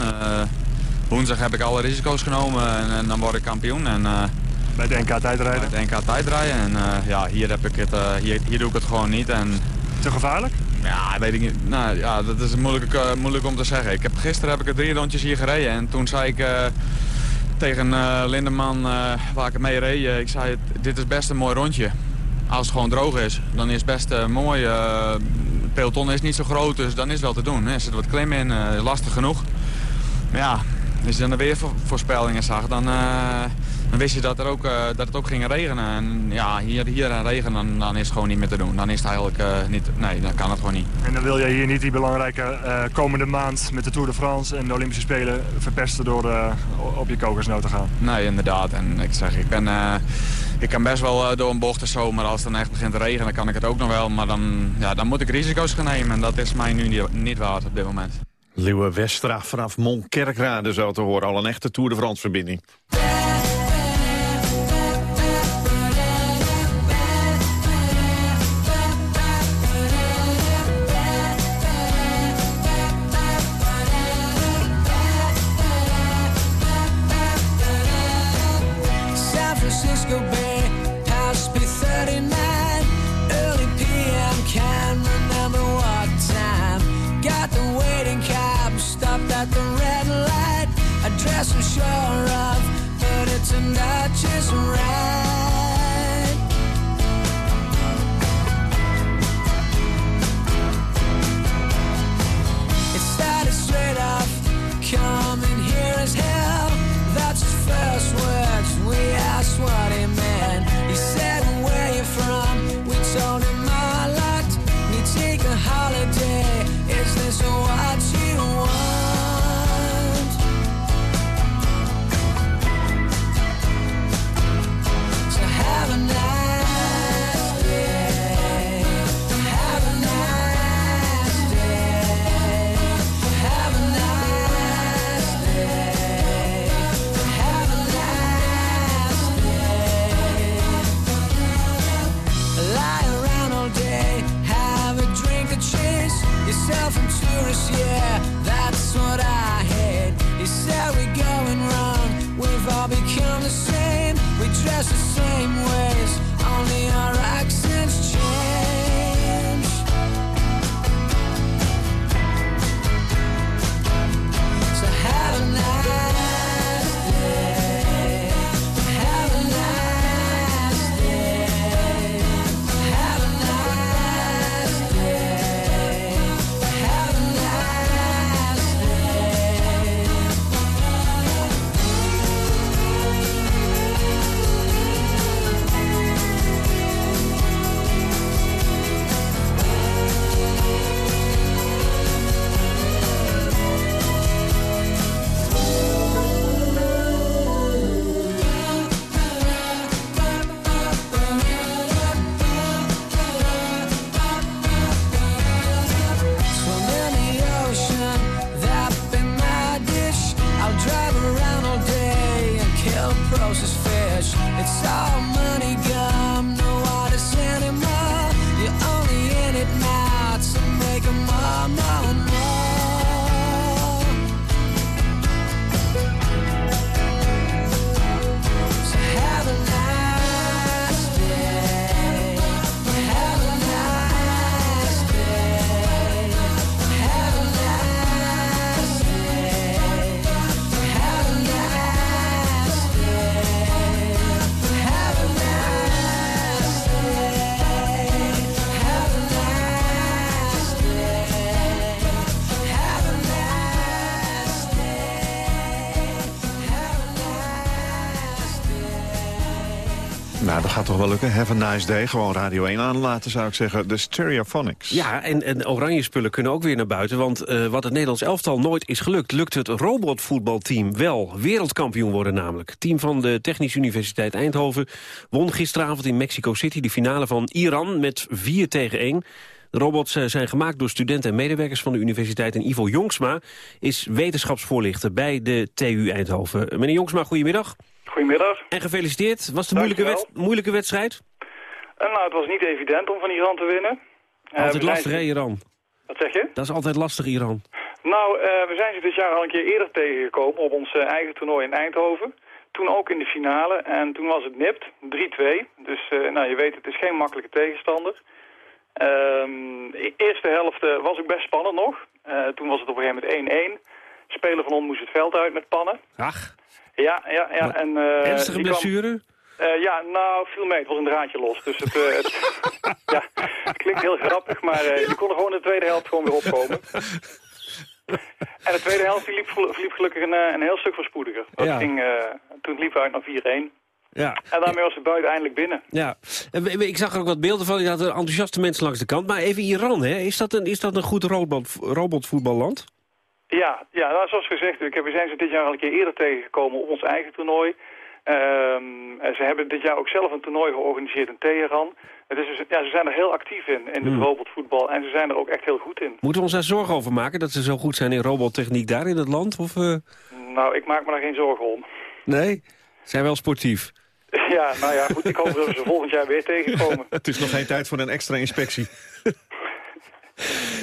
woensdag heb ik alle risico's genomen en, en dan word ik kampioen. En, bij de NK tijdrijden? Bij de NK tijdrijden. En uh, ja, hier, heb ik het, uh, hier, hier doe ik het gewoon niet. En... Te gevaarlijk? Ja, weet ik niet. Nou, ja, dat is moeilijk, uh, moeilijk om te zeggen. Ik heb, gisteren heb ik er drie rondjes hier gereden. En toen zei ik tegen Lindeman, waar ik mee reed, ik zei, dit is best een mooi rondje. Als het gewoon droog is, dan is het best mooi. het peloton is niet zo groot, dus dan is wel te doen. Er zit wat klim in, lastig genoeg. Maar ja, als je dan de weervoorspellingen zag, dan dan wist je dat, er ook, uh, dat het ook ging regenen. En ja, hier, hier aan regen, dan, dan is het gewoon niet meer te doen. Dan is het eigenlijk uh, niet, nee, dan kan het gewoon niet. En dan wil jij hier niet die belangrijke uh, komende maand met de Tour de France en de Olympische Spelen verpesten door op je kokosnoot te gaan? Nee, inderdaad. En ik zeg, ik ben... ik kan best wel door een bocht of zo, maar als het dan echt begint te regenen, dan kan ik het ook nog wel. Maar dan, ja, dan moet ik risico's gaan nemen en dat is mij nu niet, niet waard op dit moment. Leeuwen Westra vanaf Monkerkrade zo te horen. Al een echte Tour de myself and tourists, yeah, that's what I hate. He said we're going wrong, we've all become the same, we dress the same way. France verbinding. gaat toch wel lukken. Have a nice day. Gewoon Radio 1 aanlaten, zou ik zeggen. De Stereophonics. Ja, en, en oranje spullen kunnen ook weer naar buiten. Want eh, wat het Nederlands elftal nooit is gelukt... lukt het robotvoetbalteam wel. Wereldkampioen worden namelijk. Team van de Technische Universiteit Eindhoven... won gisteravond in Mexico City de finale van Iran met 4 tegen 1... De robots eh, zijn gemaakt door studenten en medewerkers van de universiteit. En Ivo Jongsma is wetenschapsvoorlichter bij de TU Eindhoven. Meneer Jongsma, goedemiddag. Goedemiddag. En gefeliciteerd. Was het een moeilijke, moeilijke wedstrijd? En nou, het was niet evident om van Iran te winnen. Eh, Altijd lastig, hè, Iran? Wat zeg je? Dat is altijd lastig, Iran. Nou, eh, we zijn ze dit jaar al een keer eerder tegengekomen op ons eigen toernooi in Eindhoven. Toen ook in de finale en toen was het nipt, 3-2. Dus nou, je weet, het is geen makkelijke tegenstander. Ehm, de eerste helft was ook best spannend nog. Toen was het op een gegeven moment 1-1. Speler van ons moest het veld uit met pannen. Ach. Ja, ja, ja. En, eh, Ernstige blessure? Eh, ja, nou, viel mee. Het was een draadje los. Dus het, eh, het, ja, het klinkt heel grappig, maar die kon er gewoon in de tweede helft gewoon weer opkomen. En de tweede helft die liep, verliep gelukkig een, een heel stuk voorspoediger. Dat Ja. ging, toen liep we uit naar 4-1. Ja. En daarmee was het buiten eindelijk binnen. Ja, ik zag er ook wat beelden van. Je had er enthousiaste mensen langs de kant. Maar even Iran, hè? Is dat een, is dat een goed robot, robotvoetballand? Ja, ja nou, zoals gezegd, ik heb, we zijn ze dit jaar al een keer eerder tegengekomen op ons eigen toernooi. Ehm, en ze hebben dit jaar ook zelf een toernooi georganiseerd in Teheran. Het is, dus- ja, ze zijn er heel actief in, in het Hmm. robotvoetbal. En ze zijn er ook echt heel goed in. Moeten we ons daar zorgen over maken dat ze zo goed zijn in robottechniek daar in het land? Of, eh, Nou, ik maak me daar geen zorgen om. Nee? Zijn wel sportief. Ja, nou ja, goed, ik hoop dat we ze volgend jaar weer tegenkomen. Het is nog geen tijd voor een extra inspectie.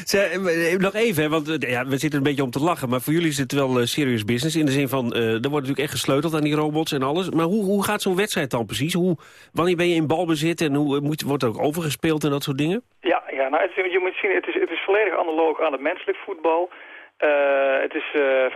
Zeg, eh, nog even, want eh, ja, we zitten een beetje om te lachen... maar voor jullie is het wel eh, serious business. In de zin van, eh, er wordt natuurlijk echt gesleuteld aan die robots en alles. Maar hoe, hoe gaat zo'n wedstrijd dan precies? Hoe, wanneer ben je in balbezit en hoe moet, wordt er ook overgespeeld en dat soort dingen? Ja, ja nou, het, je moet zien, het is, het is volledig analoog aan het menselijk voetbal. Het is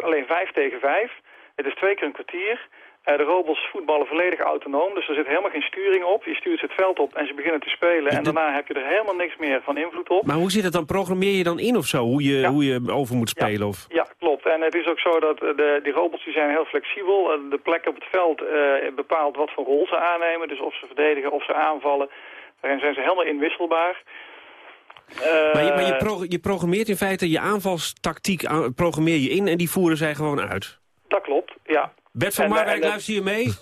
alleen vijf tegen vijf. Het is twee keer een kwartier. Eh, de robots voetballen volledig autonoom, dus er zit helemaal geen sturing op. Je stuurt ze het veld op en ze beginnen te spelen. En daarna heb je er helemaal niks meer van invloed op. Maar hoe zit het dan? Programmeer je dan in of zo? Hoe je, hoe je over moet spelen? Of? Ja, klopt. En het is ook zo dat eh, de, die robots die zijn heel flexibel. Eh, De plek op het veld bepaalt wat voor rol ze aannemen. Dus of ze verdedigen of ze aanvallen. Daarin zijn ze helemaal inwisselbaar. Maar, je, maar je, pro- je programmeert in feite je aanvalstactiek aan- programmeer je in... en die voeren zij gewoon uit. Dat klopt, ja. Bert van eh, Marwijk, luister je mee?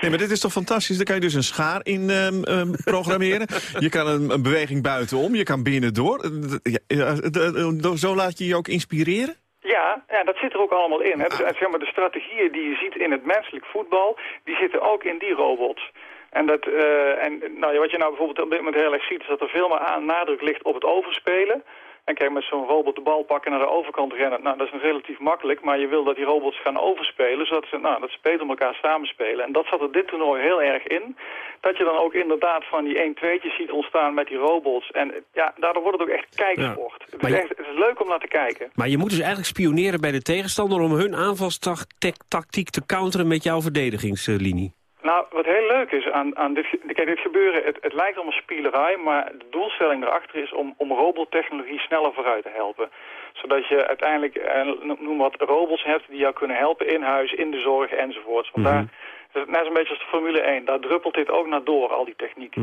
Nee, maar dit is toch fantastisch? Dan kan je dus een schaar in ehm, ehm, programmeren. je kan een, een beweging buitenom, je kan binnendoor. Eh, d- ja, eh, d- Zo laat je je ook inspireren? Ja, ja, dat zit er ook allemaal in. Hè. Dus, eh, zeg maar, de strategieën die je ziet in het menselijk voetbal, die zitten ook in die robots. En, dat, eh, en nou, ja, wat je nou bijvoorbeeld op dit moment heel erg ziet, is dat er veel meer aan nadruk ligt op het overspelen. En kijk, met zo'n robot de bal pakken en naar de overkant rennen, nou, dat is relatief makkelijk. Maar je wil dat die robots gaan overspelen, zodat ze, nou, dat ze beter met elkaar samenspelen. En dat zat er dit toernooi heel erg in. Dat je dan ook inderdaad van die 1-2'tjes ziet ontstaan met die robots. En ja, daardoor wordt het ook echt kijksport. Het, is je- echt, het is leuk om naar te kijken. Maar je moet dus eigenlijk spioneren bij de tegenstander... om hun aanvalstactiek te counteren met jouw verdedigingslinie. Nou, wat heel leuk is aan, aan dit, kijk, dit gebeuren, het, het lijkt allemaal spielerij, maar de doelstelling erachter is om, om robottechnologie sneller vooruit te helpen. Zodat je uiteindelijk, eh, noem wat, robots hebt die jou kunnen helpen in huis, in de zorg enzovoorts. Want daar, het is net een beetje als de Formule 1, daar druppelt dit ook naar door, al die techniek.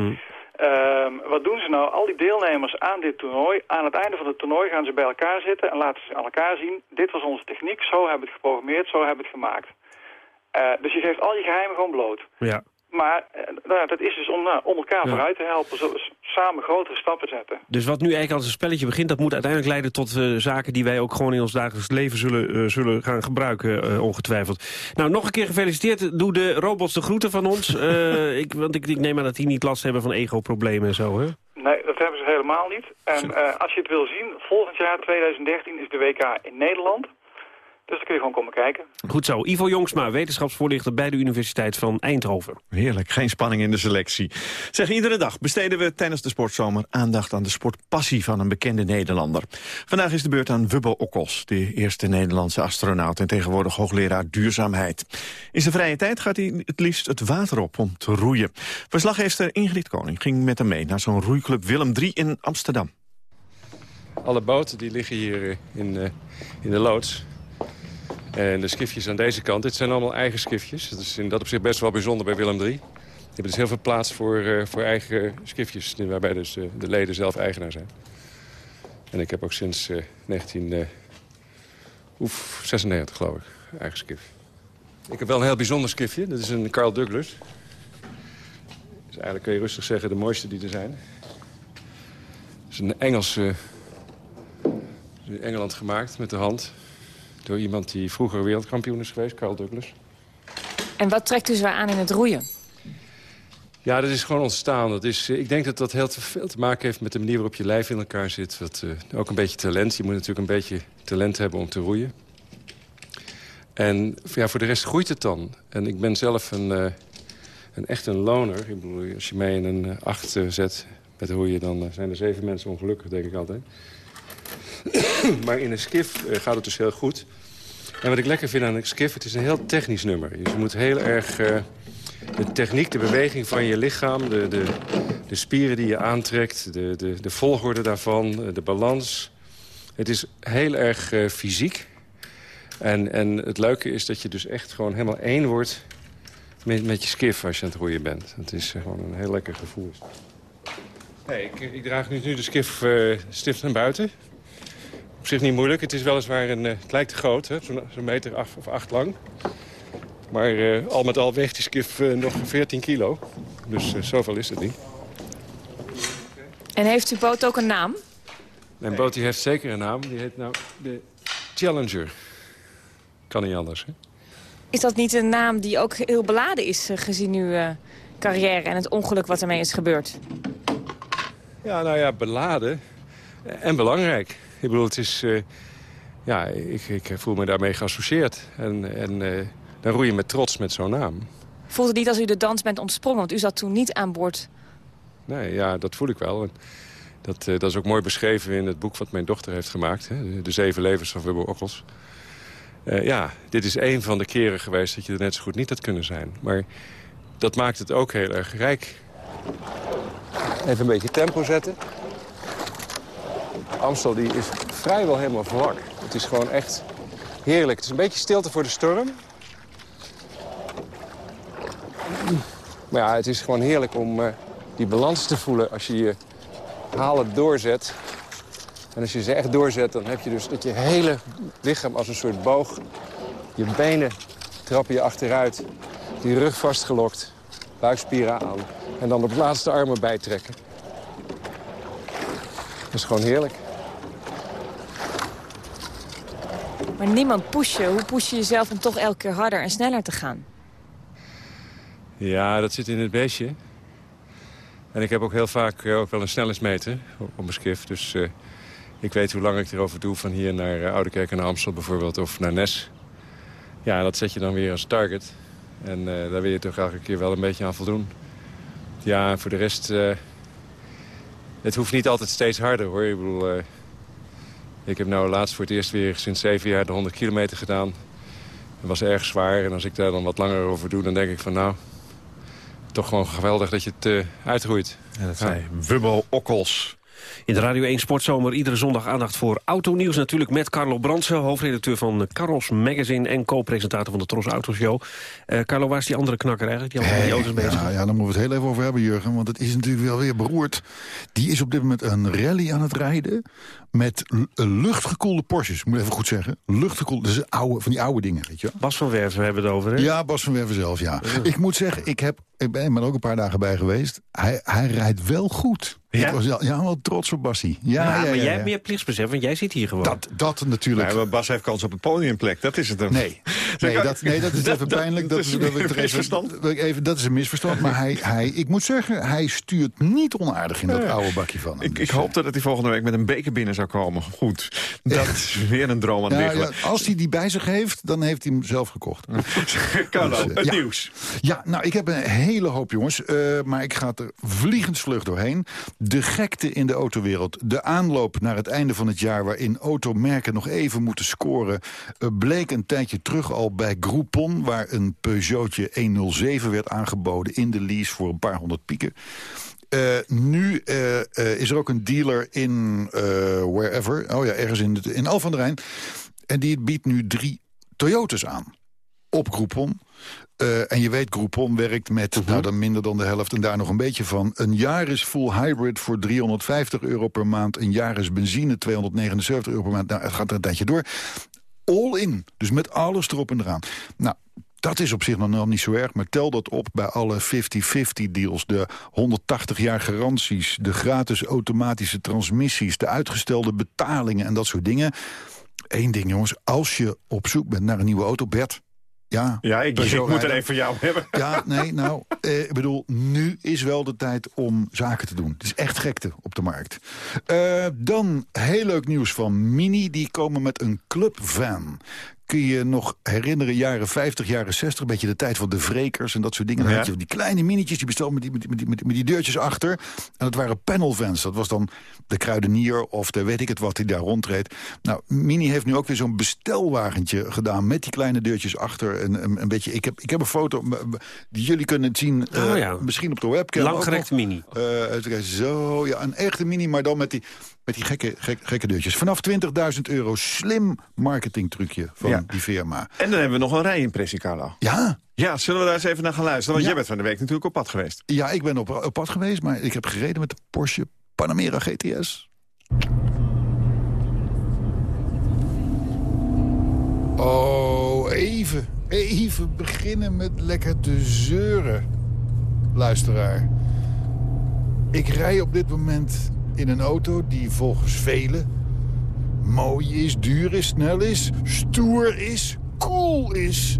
Ehm, wat doen ze nou? Al die deelnemers aan dit toernooi, aan het einde van het toernooi gaan ze bij elkaar zitten en laten ze aan elkaar zien, dit was onze techniek, zo hebben we het geprogrammeerd, zo hebben we het gemaakt. Eh, dus je geeft al je geheimen gewoon bloot. Ja. Maar eh, nou, dat is dus om, nou, om elkaar Ja. vooruit te helpen, zo, samen grotere stappen zetten. Dus wat nu eigenlijk als een spelletje begint... dat moet uiteindelijk leiden tot zaken die wij ook gewoon in ons dagelijks leven zullen, zullen gaan gebruiken, ongetwijfeld. Nou, nog een keer gefeliciteerd. Doe de robots de groeten van ons. Ik, want ik, ik neem aan dat die niet last hebben van ego-problemen en zo, hè? Nee, dat hebben ze helemaal niet. En als je het wil zien, volgend jaar 2013 is de WK in Nederland. Dus dan kun je gewoon komen kijken. Goed zo. Ivo Jongsma, wetenschapsvoorlichter bij de Universiteit van Eindhoven. Heerlijk, geen spanning in de selectie. Zeg, iedere dag besteden we tijdens de sportzomer aandacht aan de sportpassie van een bekende Nederlander. Vandaag is de beurt aan Wubbo Okkos, de eerste Nederlandse astronaut en tegenwoordig hoogleraar duurzaamheid. In zijn vrije tijd gaat hij het liefst het water op om te roeien. Verslaggever Ingrid Koning ging met hem mee naar zo'n roeiclub Willem III in Amsterdam. Alle boten die liggen hier eh, in, eh, in de loods. En de skifjes aan deze kant, dit zijn allemaal eigen skifjes. Dat is in dat opzicht best wel bijzonder bij Willem III. Die hebben dus heel veel plaats voor, eh, voor eigen skifjes... waarbij dus eh, de leden zelf eigenaar zijn. En ik heb ook sinds eh, 1996, geloof ik, eigen skif. Ik heb wel een heel bijzonder skifje. Dat is een Carl Douglas. Is eigenlijk, kun je rustig zeggen, de mooiste die er zijn. Het is een Engelse... in Engeland gemaakt met de hand. Door iemand die vroeger wereldkampioen is geweest, Carl Douglas. En wat trekt u zo aan in het roeien? Ja, dat is gewoon ontstaan. Dat is, eh, ik denk dat dat heel te, veel te maken heeft met de manier waarop je lijf in elkaar zit. Wat, eh, ook een beetje talent. Je moet natuurlijk een beetje talent hebben om te roeien. En ja, voor de rest groeit het dan. En ik ben zelf een, eh, een echt een loner. Ik bedoel, als je mij in een acht zet met roeien... dan zijn er zeven mensen ongelukkig, denk ik altijd. Maar in een skif eh, gaat het dus heel goed. En wat ik lekker vind aan een skif, het is een heel technisch nummer. Dus je moet heel erg eh, de techniek, de beweging van je lichaam... de, de, de spieren die je aantrekt, de, de, de volgorde daarvan, eh, de balans... Het is heel erg fysiek. En, en het leuke is dat je dus echt gewoon helemaal één wordt met, met je skif als je aan het roeien bent. Het is gewoon een heel lekker gevoel. Hey, ik, ik draag nu, nu de skif stift naar buiten. Op zich niet moeilijk. Het is weliswaar een, eh, het lijkt te groot, hè? zo'n zo meter af, of acht lang. Maar eh, al met al weegt die skif eh, nog 14 kilo. Dus zoveel is het niet. En heeft uw boot ook een naam? Mijn boot die heeft zeker een naam. Die heet nou de Challenger. Kan niet anders, hè? Is dat niet een naam die ook heel beladen is gezien uw carrière en het ongeluk wat ermee is gebeurd? Ja, nou ja, beladen en belangrijk. Ik bedoel, het is... eh, ja, ik, ik voel me daarmee geassocieerd. En, en eh, dan roei je met trots met zo'n naam. Voelt het niet als u de dans bent ontsprongen? Want u zat toen niet aan boord. Nee, ja, dat voel ik wel. En dat, eh, dat is ook mooi beschreven in het boek wat mijn dochter heeft gemaakt. Hè? De, Zeven Levens van Okkels. Eh, ja, dit is een van de keren geweest dat je er net zo goed niet had kunnen zijn. Maar dat maakt het ook heel erg rijk. Even een beetje tempo zetten. Amstel die is vrijwel helemaal vlak. Het is gewoon echt heerlijk. Het is een beetje stilte voor de storm. Maar ja, het is gewoon heerlijk om eh, die balans te voelen als je je halen doorzet. En als je ze echt doorzet, dan heb je dus dat je hele lichaam als een soort boog... je benen trappen je achteruit, die rug vastgelokt, buikspieren aan... en dan op laatste armen bijtrekken. Dat is gewoon heerlijk. Maar niemand push je. Hoe push je jezelf om toch elke keer harder en sneller te gaan? Ja, dat zit in het beestje. En ik heb ook heel vaak eh, ook wel een snelheidsmeter op, mijn skif. Dus eh, ik weet hoe lang ik erover doe van hier naar uh, Oudekerk en Amstel bijvoorbeeld. Of naar Nes. Ja, dat zet je dan weer als target. En eh, daar wil je toch elke keer wel een beetje aan voldoen. Ja, voor de rest... eh, het hoeft niet altijd steeds harder hoor. Ik bedoel... eh, ik heb nou laatst voor het eerst weer sinds zeven jaar de 100 kilometer gedaan. Dat was erg zwaar. En als ik daar dan wat langer over doe, dan denk ik van nou... toch gewoon geweldig dat je het eh, uitgroeit. En dat zei Wubbo Okkels. In de Radio 1 Sportzomer iedere zondag aandacht voor autonieuws. Natuurlijk met Carlo Brandsen, hoofdredacteur van Carlos Magazine... en co-presentator van de Tros Autoshow. Eh Carlo, waar is die andere knakker eigenlijk? Die met die auto's bezig Ja, ja, daar moeten we het heel even over hebben, Jurgen. Want het is natuurlijk wel weer beroerd. Die is op dit moment een rally aan het rijden... met l- luchtgekoelde Porsches. Moet ik even goed zeggen. Luchtgekoelde, dus oude, van die oude dingen, weet je. Bas van Werven hebben we het over, hè? Ja, Bas van Werven zelf, ja. Ik moet zeggen, ik, heb, ik ben er ook een paar dagen bij geweest. Hij, hij rijdt wel goed. Ja? Ik was wel, ja, wel trots op Bassie. Ja, Ja, ja, maar ja, jij ja. hebt meer plichtsbesef, want jij zit hier gewoon. Dat, dat natuurlijk. Maar Bas heeft kans op een podiumplek, dat is het hem. Nee, nee, dat, nee dat is even dat- pijnlijk. dat Dat, is is, een dat, ik er misverstand. even, dat ik even, dat is een misverstand. Maar hij, hij, ik moet zeggen, hij stuurt niet onaardig in dat oude bakje van hem. Ik, ik hoopte dat hij volgende week met een beker binnen zou komen. Goed, dat is weer een droom aan het Ja, als hij die bij zich heeft, dan heeft hij hem zelf gekocht. Carlo, Dus, eh, het ja. nieuws. Ja, nou, ik heb een hele hoop, jongens. eh, maar ik ga er vliegensvlug doorheen. De gekte in de autowereld. De aanloop naar het einde van het jaar... waarin automerken nog even moeten scoren... eh, bleek een tijdje terug al bij Groupon... waar een Peugeotje 107 werd aangeboden in de lease... voor een paar honderd pieken. Eh, nu eh, eh, is er ook een dealer in wherever. Oh ja, ergens in, in Alphen aan de Rijn. En die biedt nu drie Toyotas aan. Op Groupon. En je weet, Groupon werkt met nou, dan minder dan de helft en daar nog een beetje van. Een jaar is full hybrid voor 350 euro per maand. Een jaar is benzine 279 euro per maand. Nou, het gaat er een tijdje door. All in. Dus met alles erop en eraan. Nou, dat is op zich nog niet zo erg, maar tel dat op bij alle 50-50 deals. De 180 jaar garanties, de gratis automatische transmissies... de uitgestelde betalingen en dat soort dingen. Eén ding, jongens, als je op zoek bent naar een nieuwe auto, Bert... Ja, Ja, ik, ik moet er even jou hebben. Ja, nee, nou, eh, ik bedoel, nu is wel de tijd om zaken te doen. Het is echt gekte op de markt. Eh, dan heel leuk nieuws van Mini. Die komen met een clubvan. Kun je je nog herinneren, jaren 50, jaren 60... een beetje de tijd van de wrekers en dat soort dingen. Dan had je die kleine minietjes, die bestelden met die, met, die, met, die, met deurtjes achter. En dat waren panelvans. Dat was dan de kruidenier of de weet ik het wat die daar rondreed. Nou, Mini heeft nu ook weer zo'n bestelwagentje gedaan... met die kleine deurtjes achter. En, een, een beetje, ik, heb, ik heb een foto die jullie kunnen zien... eh, Oh ja. misschien op de webcam. nog. mini. Eh, kijken, zo, ja, een echte mini, maar dan met die, met die gekke, gek- gekke deurtjes. Vanaf 20.000 euro, slim marketingtrucje van Ja. die firma. En dan hebben we nog een rijimpressie, Carlo. Ja? Ja, zullen we daar eens even naar gaan luisteren? Want Ja. jij bent van de week natuurlijk op pad geweest. Ja, ik ben op, op pad geweest, maar ik heb gereden met de Porsche Panamera GTS. Oh, even, even beginnen met lekker te zeuren, luisteraar. Ik rij op dit moment in een auto die volgens velen mooi is, duur is, snel is, stoer is, cool is.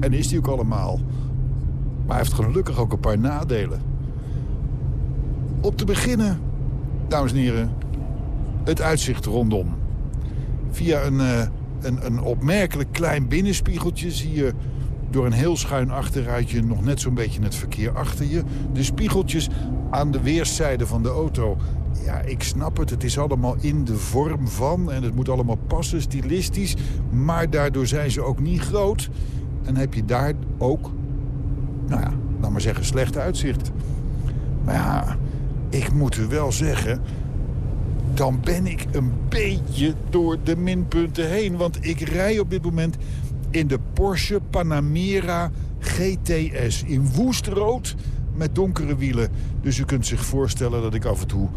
En is die ook allemaal. Maar hij heeft gelukkig ook een paar nadelen. Om te beginnen, dames en heren, het uitzicht rondom. Via een, eh, een, een opmerkelijk klein binnenspiegeltje zie je door een heel schuin achteruitje nog net zo'n beetje het verkeer achter je. De spiegeltjes aan de weerszijden van de auto. Ja, ik snap het. Het is allemaal in de vorm van en het moet allemaal passen, stilistisch. Maar daardoor zijn ze ook niet groot. En heb je daar ook, nou ja, laat maar zeggen, slecht uitzicht. Maar ja, ik moet u wel zeggen, dan ben ik een beetje door de minpunten heen. Want ik rij op dit moment in de Porsche Panamera GTS. In woestrood met donkere wielen. Dus u kunt zich voorstellen dat ik af en toe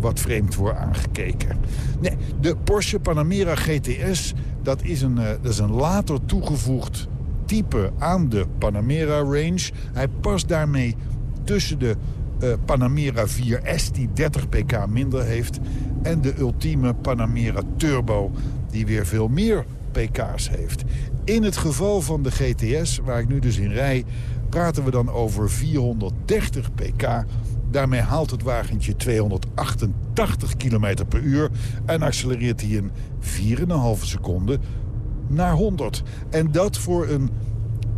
wat vreemd word aangekeken. Nee, de Porsche Panamera GTS, dat is een, eh, dat is een later toegevoegd type aan de Panamera range. Hij past daarmee tussen de eh, Panamera 4S, die 30 pk minder heeft... en de ultieme Panamera Turbo, die weer veel meer pk's heeft. In het geval van de GTS, waar ik nu dus in rij... praten we dan over 430 pk. Daarmee haalt het wagentje 288 km per uur... en accelereert hij in 4,5 seconden naar 100. En dat voor een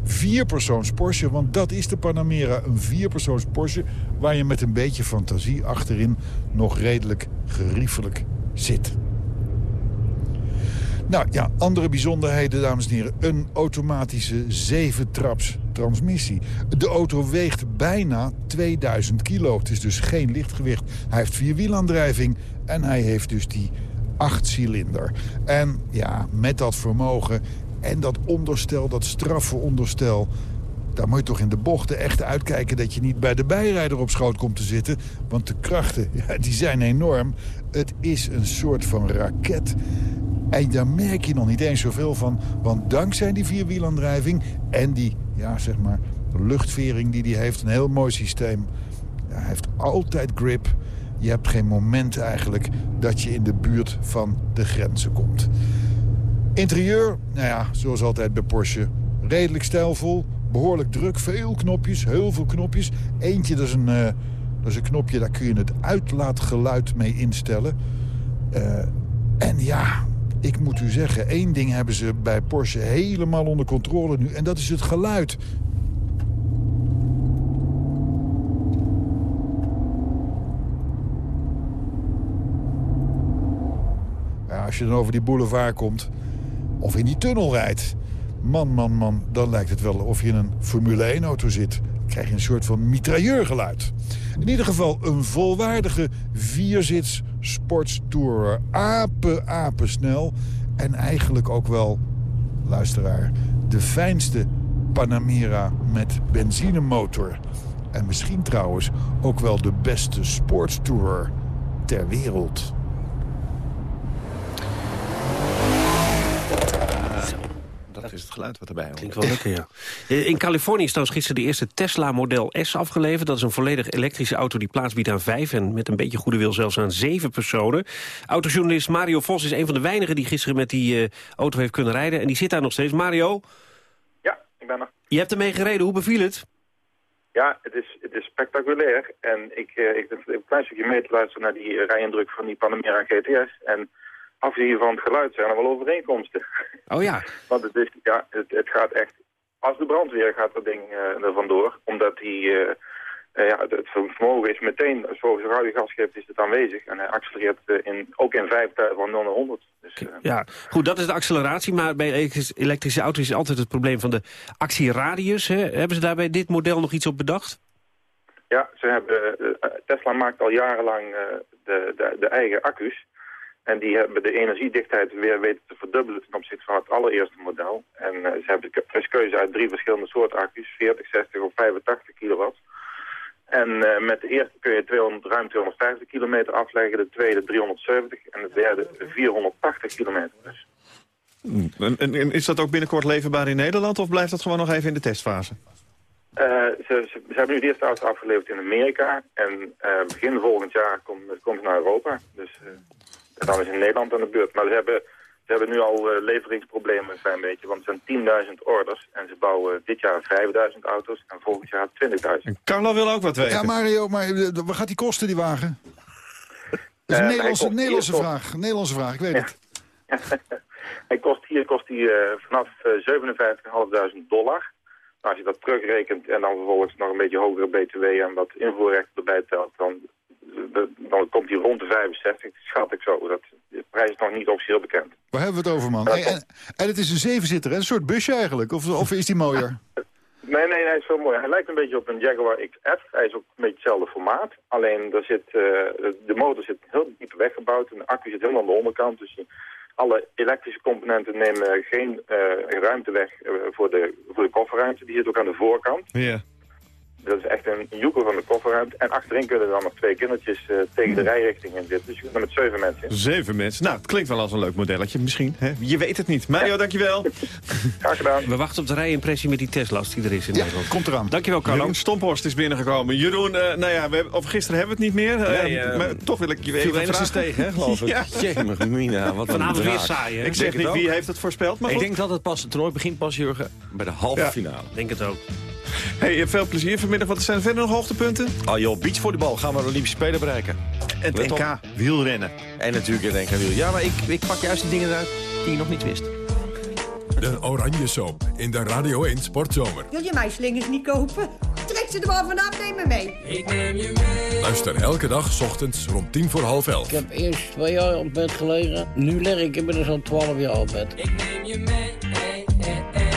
vierpersoons Porsche, want dat is de Panamera, een vierpersoons Porsche... waar je met een beetje fantasie achterin nog redelijk geriefelijk zit. Nou ja, andere bijzonderheden, dames en heren. Een automatische 7-traps transmissie. De auto weegt bijna 2000 kilo. Het is dus geen lichtgewicht. Hij heeft vierwielaandrijving en hij heeft dus die 8-cilinder. En ja, met dat vermogen en dat onderstel, dat straffe onderstel... daar moet je toch in de bochten echt uitkijken... dat je niet bij de bijrijder op schoot komt te zitten. Want de krachten, ja, die zijn enorm. Het is een soort van raket. En daar merk je nog niet eens zoveel van. Want dankzij die vierwielaandrijving en die, ja, zeg maar, luchtvering die hij heeft... een heel mooi systeem. Hij heeft altijd grip. Je hebt geen moment eigenlijk dat je in de buurt van de grenzen komt. Interieur, nou ja, zoals altijd bij Porsche. Redelijk stijlvol, behoorlijk druk, veel knopjes, heel veel knopjes. Eentje, dat is een, eh, dat is een knopje, daar kun je het uitlaatgeluid mee instellen. Eh, en ja, ik moet u zeggen, één ding hebben ze bij Porsche helemaal onder controle nu. En dat is het geluid. Als je dan over die boulevard komt of in die tunnel rijdt... man, man, man, dan lijkt het wel of je in een Formule 1-auto zit. Dan krijg je een soort van mitrailleurgeluid. In ieder geval een volwaardige vierzits sportstourer. Apen, apen snel. En eigenlijk ook wel, luisteraar. De fijnste Panamera met benzinemotor. En misschien trouwens ook wel de beste sportstour ter wereld. Dat is het geluid wat erbij hoort. Klinkt wel lekker, ja. Eh, In Californië is trouwens gisteren de eerste Tesla Model S afgeleverd. Dat is een volledig elektrische auto die plaats biedt aan vijf... en met een beetje goede wil zelfs aan zeven personen. Autojournalist Mario Vos is een van de weinigen... die gisteren met die eh, auto heeft kunnen rijden. En die zit daar nog steeds. Mario, Ja, ik ben er. je hebt ermee gereden. Hoe beviel het? Ja, het is, het is spectaculair. En ik, eh, ik heb een klein stukje mee te luisteren naar die rijindruk van die Panamera GTS. En afzien van het geluid zijn er wel overeenkomsten. Oh ja. Want het, is, ja, het, het gaat echt... Als de brandweer gaat dat ding eh, er vandoor. Omdat die... eh, eh, ja, het, het vermogen is meteen, volgens gas geeft, is het aanwezig. En hij accelereert in, ook in vijf van 0 naar 100. Dus, Ja, goed, dat is de acceleratie. Maar bij elektris- elektrische auto's is altijd het probleem van de actieradius. Hè? Hebben ze daar bij dit model nog iets op bedacht? Ja, ze hebben, Tesla maakt al jarenlang de, de, de eigen accu's. En die hebben de energiedichtheid weer weten te verdubbelen ten opzichte van het allereerste model. En eh, ze hebben dus keuze uit drie verschillende soorten accu's, 40, 60 of 85 kilowatt. En eh, met de eerste kun je 200, ruim 250 kilometer afleggen, de tweede 370 en de derde 480 kilometer. Dus En, en- en is dat ook binnenkort leverbaar in Nederland... of blijft dat gewoon nog even in de testfase? Eh, ze, ze, ze hebben nu de eerste auto afgeleverd in Amerika. En begin volgend jaar komt komt ze naar Europa. Dus eh, dan is in Nederland aan de beurt. Maar ze hebben, ze hebben nu al eh, leveringsproblemen een klein beetje. Want het zijn 10.000 orders. En ze bouwen dit jaar 5.000 auto's. En volgend jaar 20.000. Carlo wil ook wat weten. Ja, Mario, maar eh, wat gaat die kosten, die wagen? Dat is Eh, een Nederlandse, Nederlandse vraag. Nederlandse vraag, ik weet het. Hij kost, hier kost hij eh, vanaf eh 57.500 dollar. Als je dat terugrekent en dan vervolgens nog een beetje hogere btw en wat invoerrechten erbij telt, dan, dan komt hij rond de 65, schat ik zo. Dat, de prijs is nog niet officieel bekend. Waar hebben we het over, man? Hey, en, en het is een zevenzitter, hè? een soort busje eigenlijk. Of, of is die mooier? Nee, nee, hij is zo mooi. Hij lijkt een beetje op een Jaguar XF. Hij is ook een beetje hetzelfde formaat. Alleen er zit, eh, de motor zit heel diep weggebouwd en de accu zit helemaal aan de onderkant. Dus alle elektrische componenten nemen geen eh, ruimte weg eh, voor, de, voor de kofferruimte. Die zit ook aan de voorkant. Ja. Dat is echt een joekel van de kofferruimte. En achterin kunnen er dan nog twee kindertjes eh, tegen de rijrichting in zitten. Dus je kunt er met zeven mensen in. Zeven mensen. Nou, het klinkt wel als een leuk modelletje misschien. Hè? Je weet het niet. Mario, dankjewel. Graag gedaan. We wachten op de rijimpressie met die Tesla's die er is in Nederland. Komt eraan. Dankjewel, Carlo. Jeroen Stomphorst is binnengekomen. Jeroen, eh, nou ja, we hebben, of gisteren hebben we het niet meer. eh, Nee, maar toch wil ik je even enigszins tegen, hè, geloof ik. Ja. Jemig, Mina, wat een Vanavond weer saai, hè? Ik zeg niet wie heeft het voorspeld, maar Ik goed. denk dat het pas, het toernooi begint pas, Jurgen, bij de halve Ja. finale. Denk het ook. Hey, veel plezier vanmiddag. Wat zijn er verder nog hoogtepunten? Oh joh, beachvolleybal gaan we de Olympische Spelen bereiken. Het Let op. NK wielrennen. En natuurlijk het NK wiel. Ja, maar ik, ik pak juist die dingen eruit die je nog niet wist. De Oranje Soap in de Radio 1 Sportzomer. Wil je mijn slingers niet kopen? Trek ze er maar vanaf, neem me mee. Ik neem je mee. Luister elke dag 's ochtends rond tien voor half elf. Ik heb eerst twee jaar op bed gelegen. Nu lig ik inmiddels al twaalf jaar op bed. Ik neem je mee. Ja,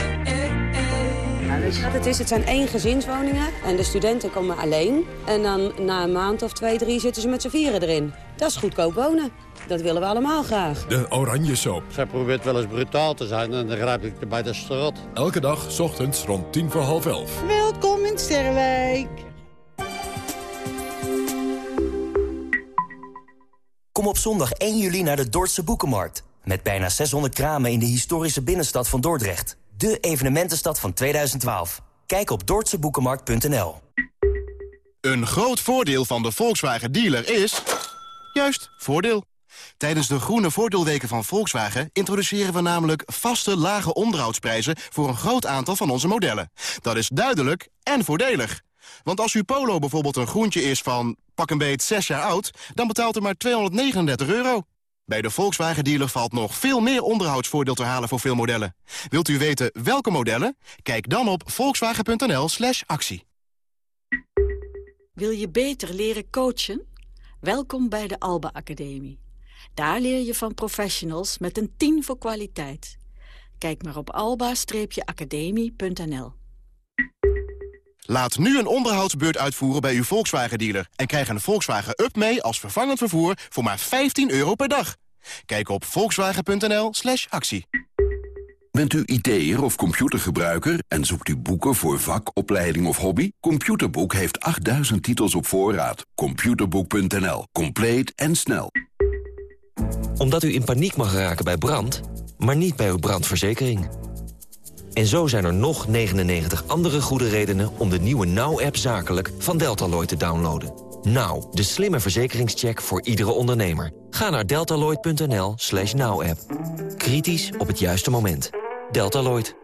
weet je wat het is? Het zijn één gezinswoningen en de studenten komen alleen. En dan na een maand of twee, drie zitten ze met z'n vieren erin. Dat is goedkoop wonen. Dat willen we allemaal graag. De Oranje Soap. Zij probeert wel eens brutaal te zijn en dan grijp ik er bij de strot. Elke dag 's ochtends rond tien voor half elf. Welkom in Sterrenwijk. Kom op zondag 1 juli naar de Dordtse Boekenmarkt. Met bijna 600 kramen in de historische binnenstad van Dordrecht. De evenementenstad van 2012. Kijk op dordtseboekenmarkt.nl. Een groot voordeel van de Volkswagen dealer is... juist, voordeel. Tijdens de groene voordeelweken van Volkswagen... introduceren we namelijk vaste lage onderhoudsprijzen... voor een groot aantal van onze modellen. Dat is duidelijk en voordelig. Want als uw Polo bijvoorbeeld een groentje is van... pak een beet 6 jaar oud... dan betaalt u maar 239 euro. Bij de Volkswagen dealer valt nog veel meer onderhoudsvoordeel te halen voor veel modellen. Wilt u weten welke modellen? Kijk dan op volkswagen.nl slash actie. Wil je beter leren coachen? Welkom bij de Alba Academie. Daar leer je van professionals met een 10 voor kwaliteit. Kijk maar op alba-academie.nl. Laat nu een onderhoudsbeurt uitvoeren bij uw Volkswagen-dealer... en krijg een Volkswagen Up mee als vervangend vervoer voor maar 15 euro per dag. Kijk op volkswagen.nl slash actie. Bent u IT'er of computergebruiker en zoekt u boeken voor vak, opleiding of hobby? Computerboek heeft 8000 titels op voorraad. Computerboek.nl. Compleet en snel. Omdat u in paniek mag raken bij brand, maar niet bij uw brandverzekering. En zo zijn er nog 99 andere goede redenen om de nieuwe Now-app zakelijk van Deltaloid te downloaden. Now, de slimme verzekeringscheck voor iedere ondernemer. Ga naar deltaloid.nl slash now-app. Kritisch op het juiste moment. Deltaloid.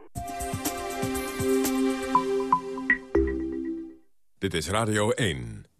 Dit is Radio 1.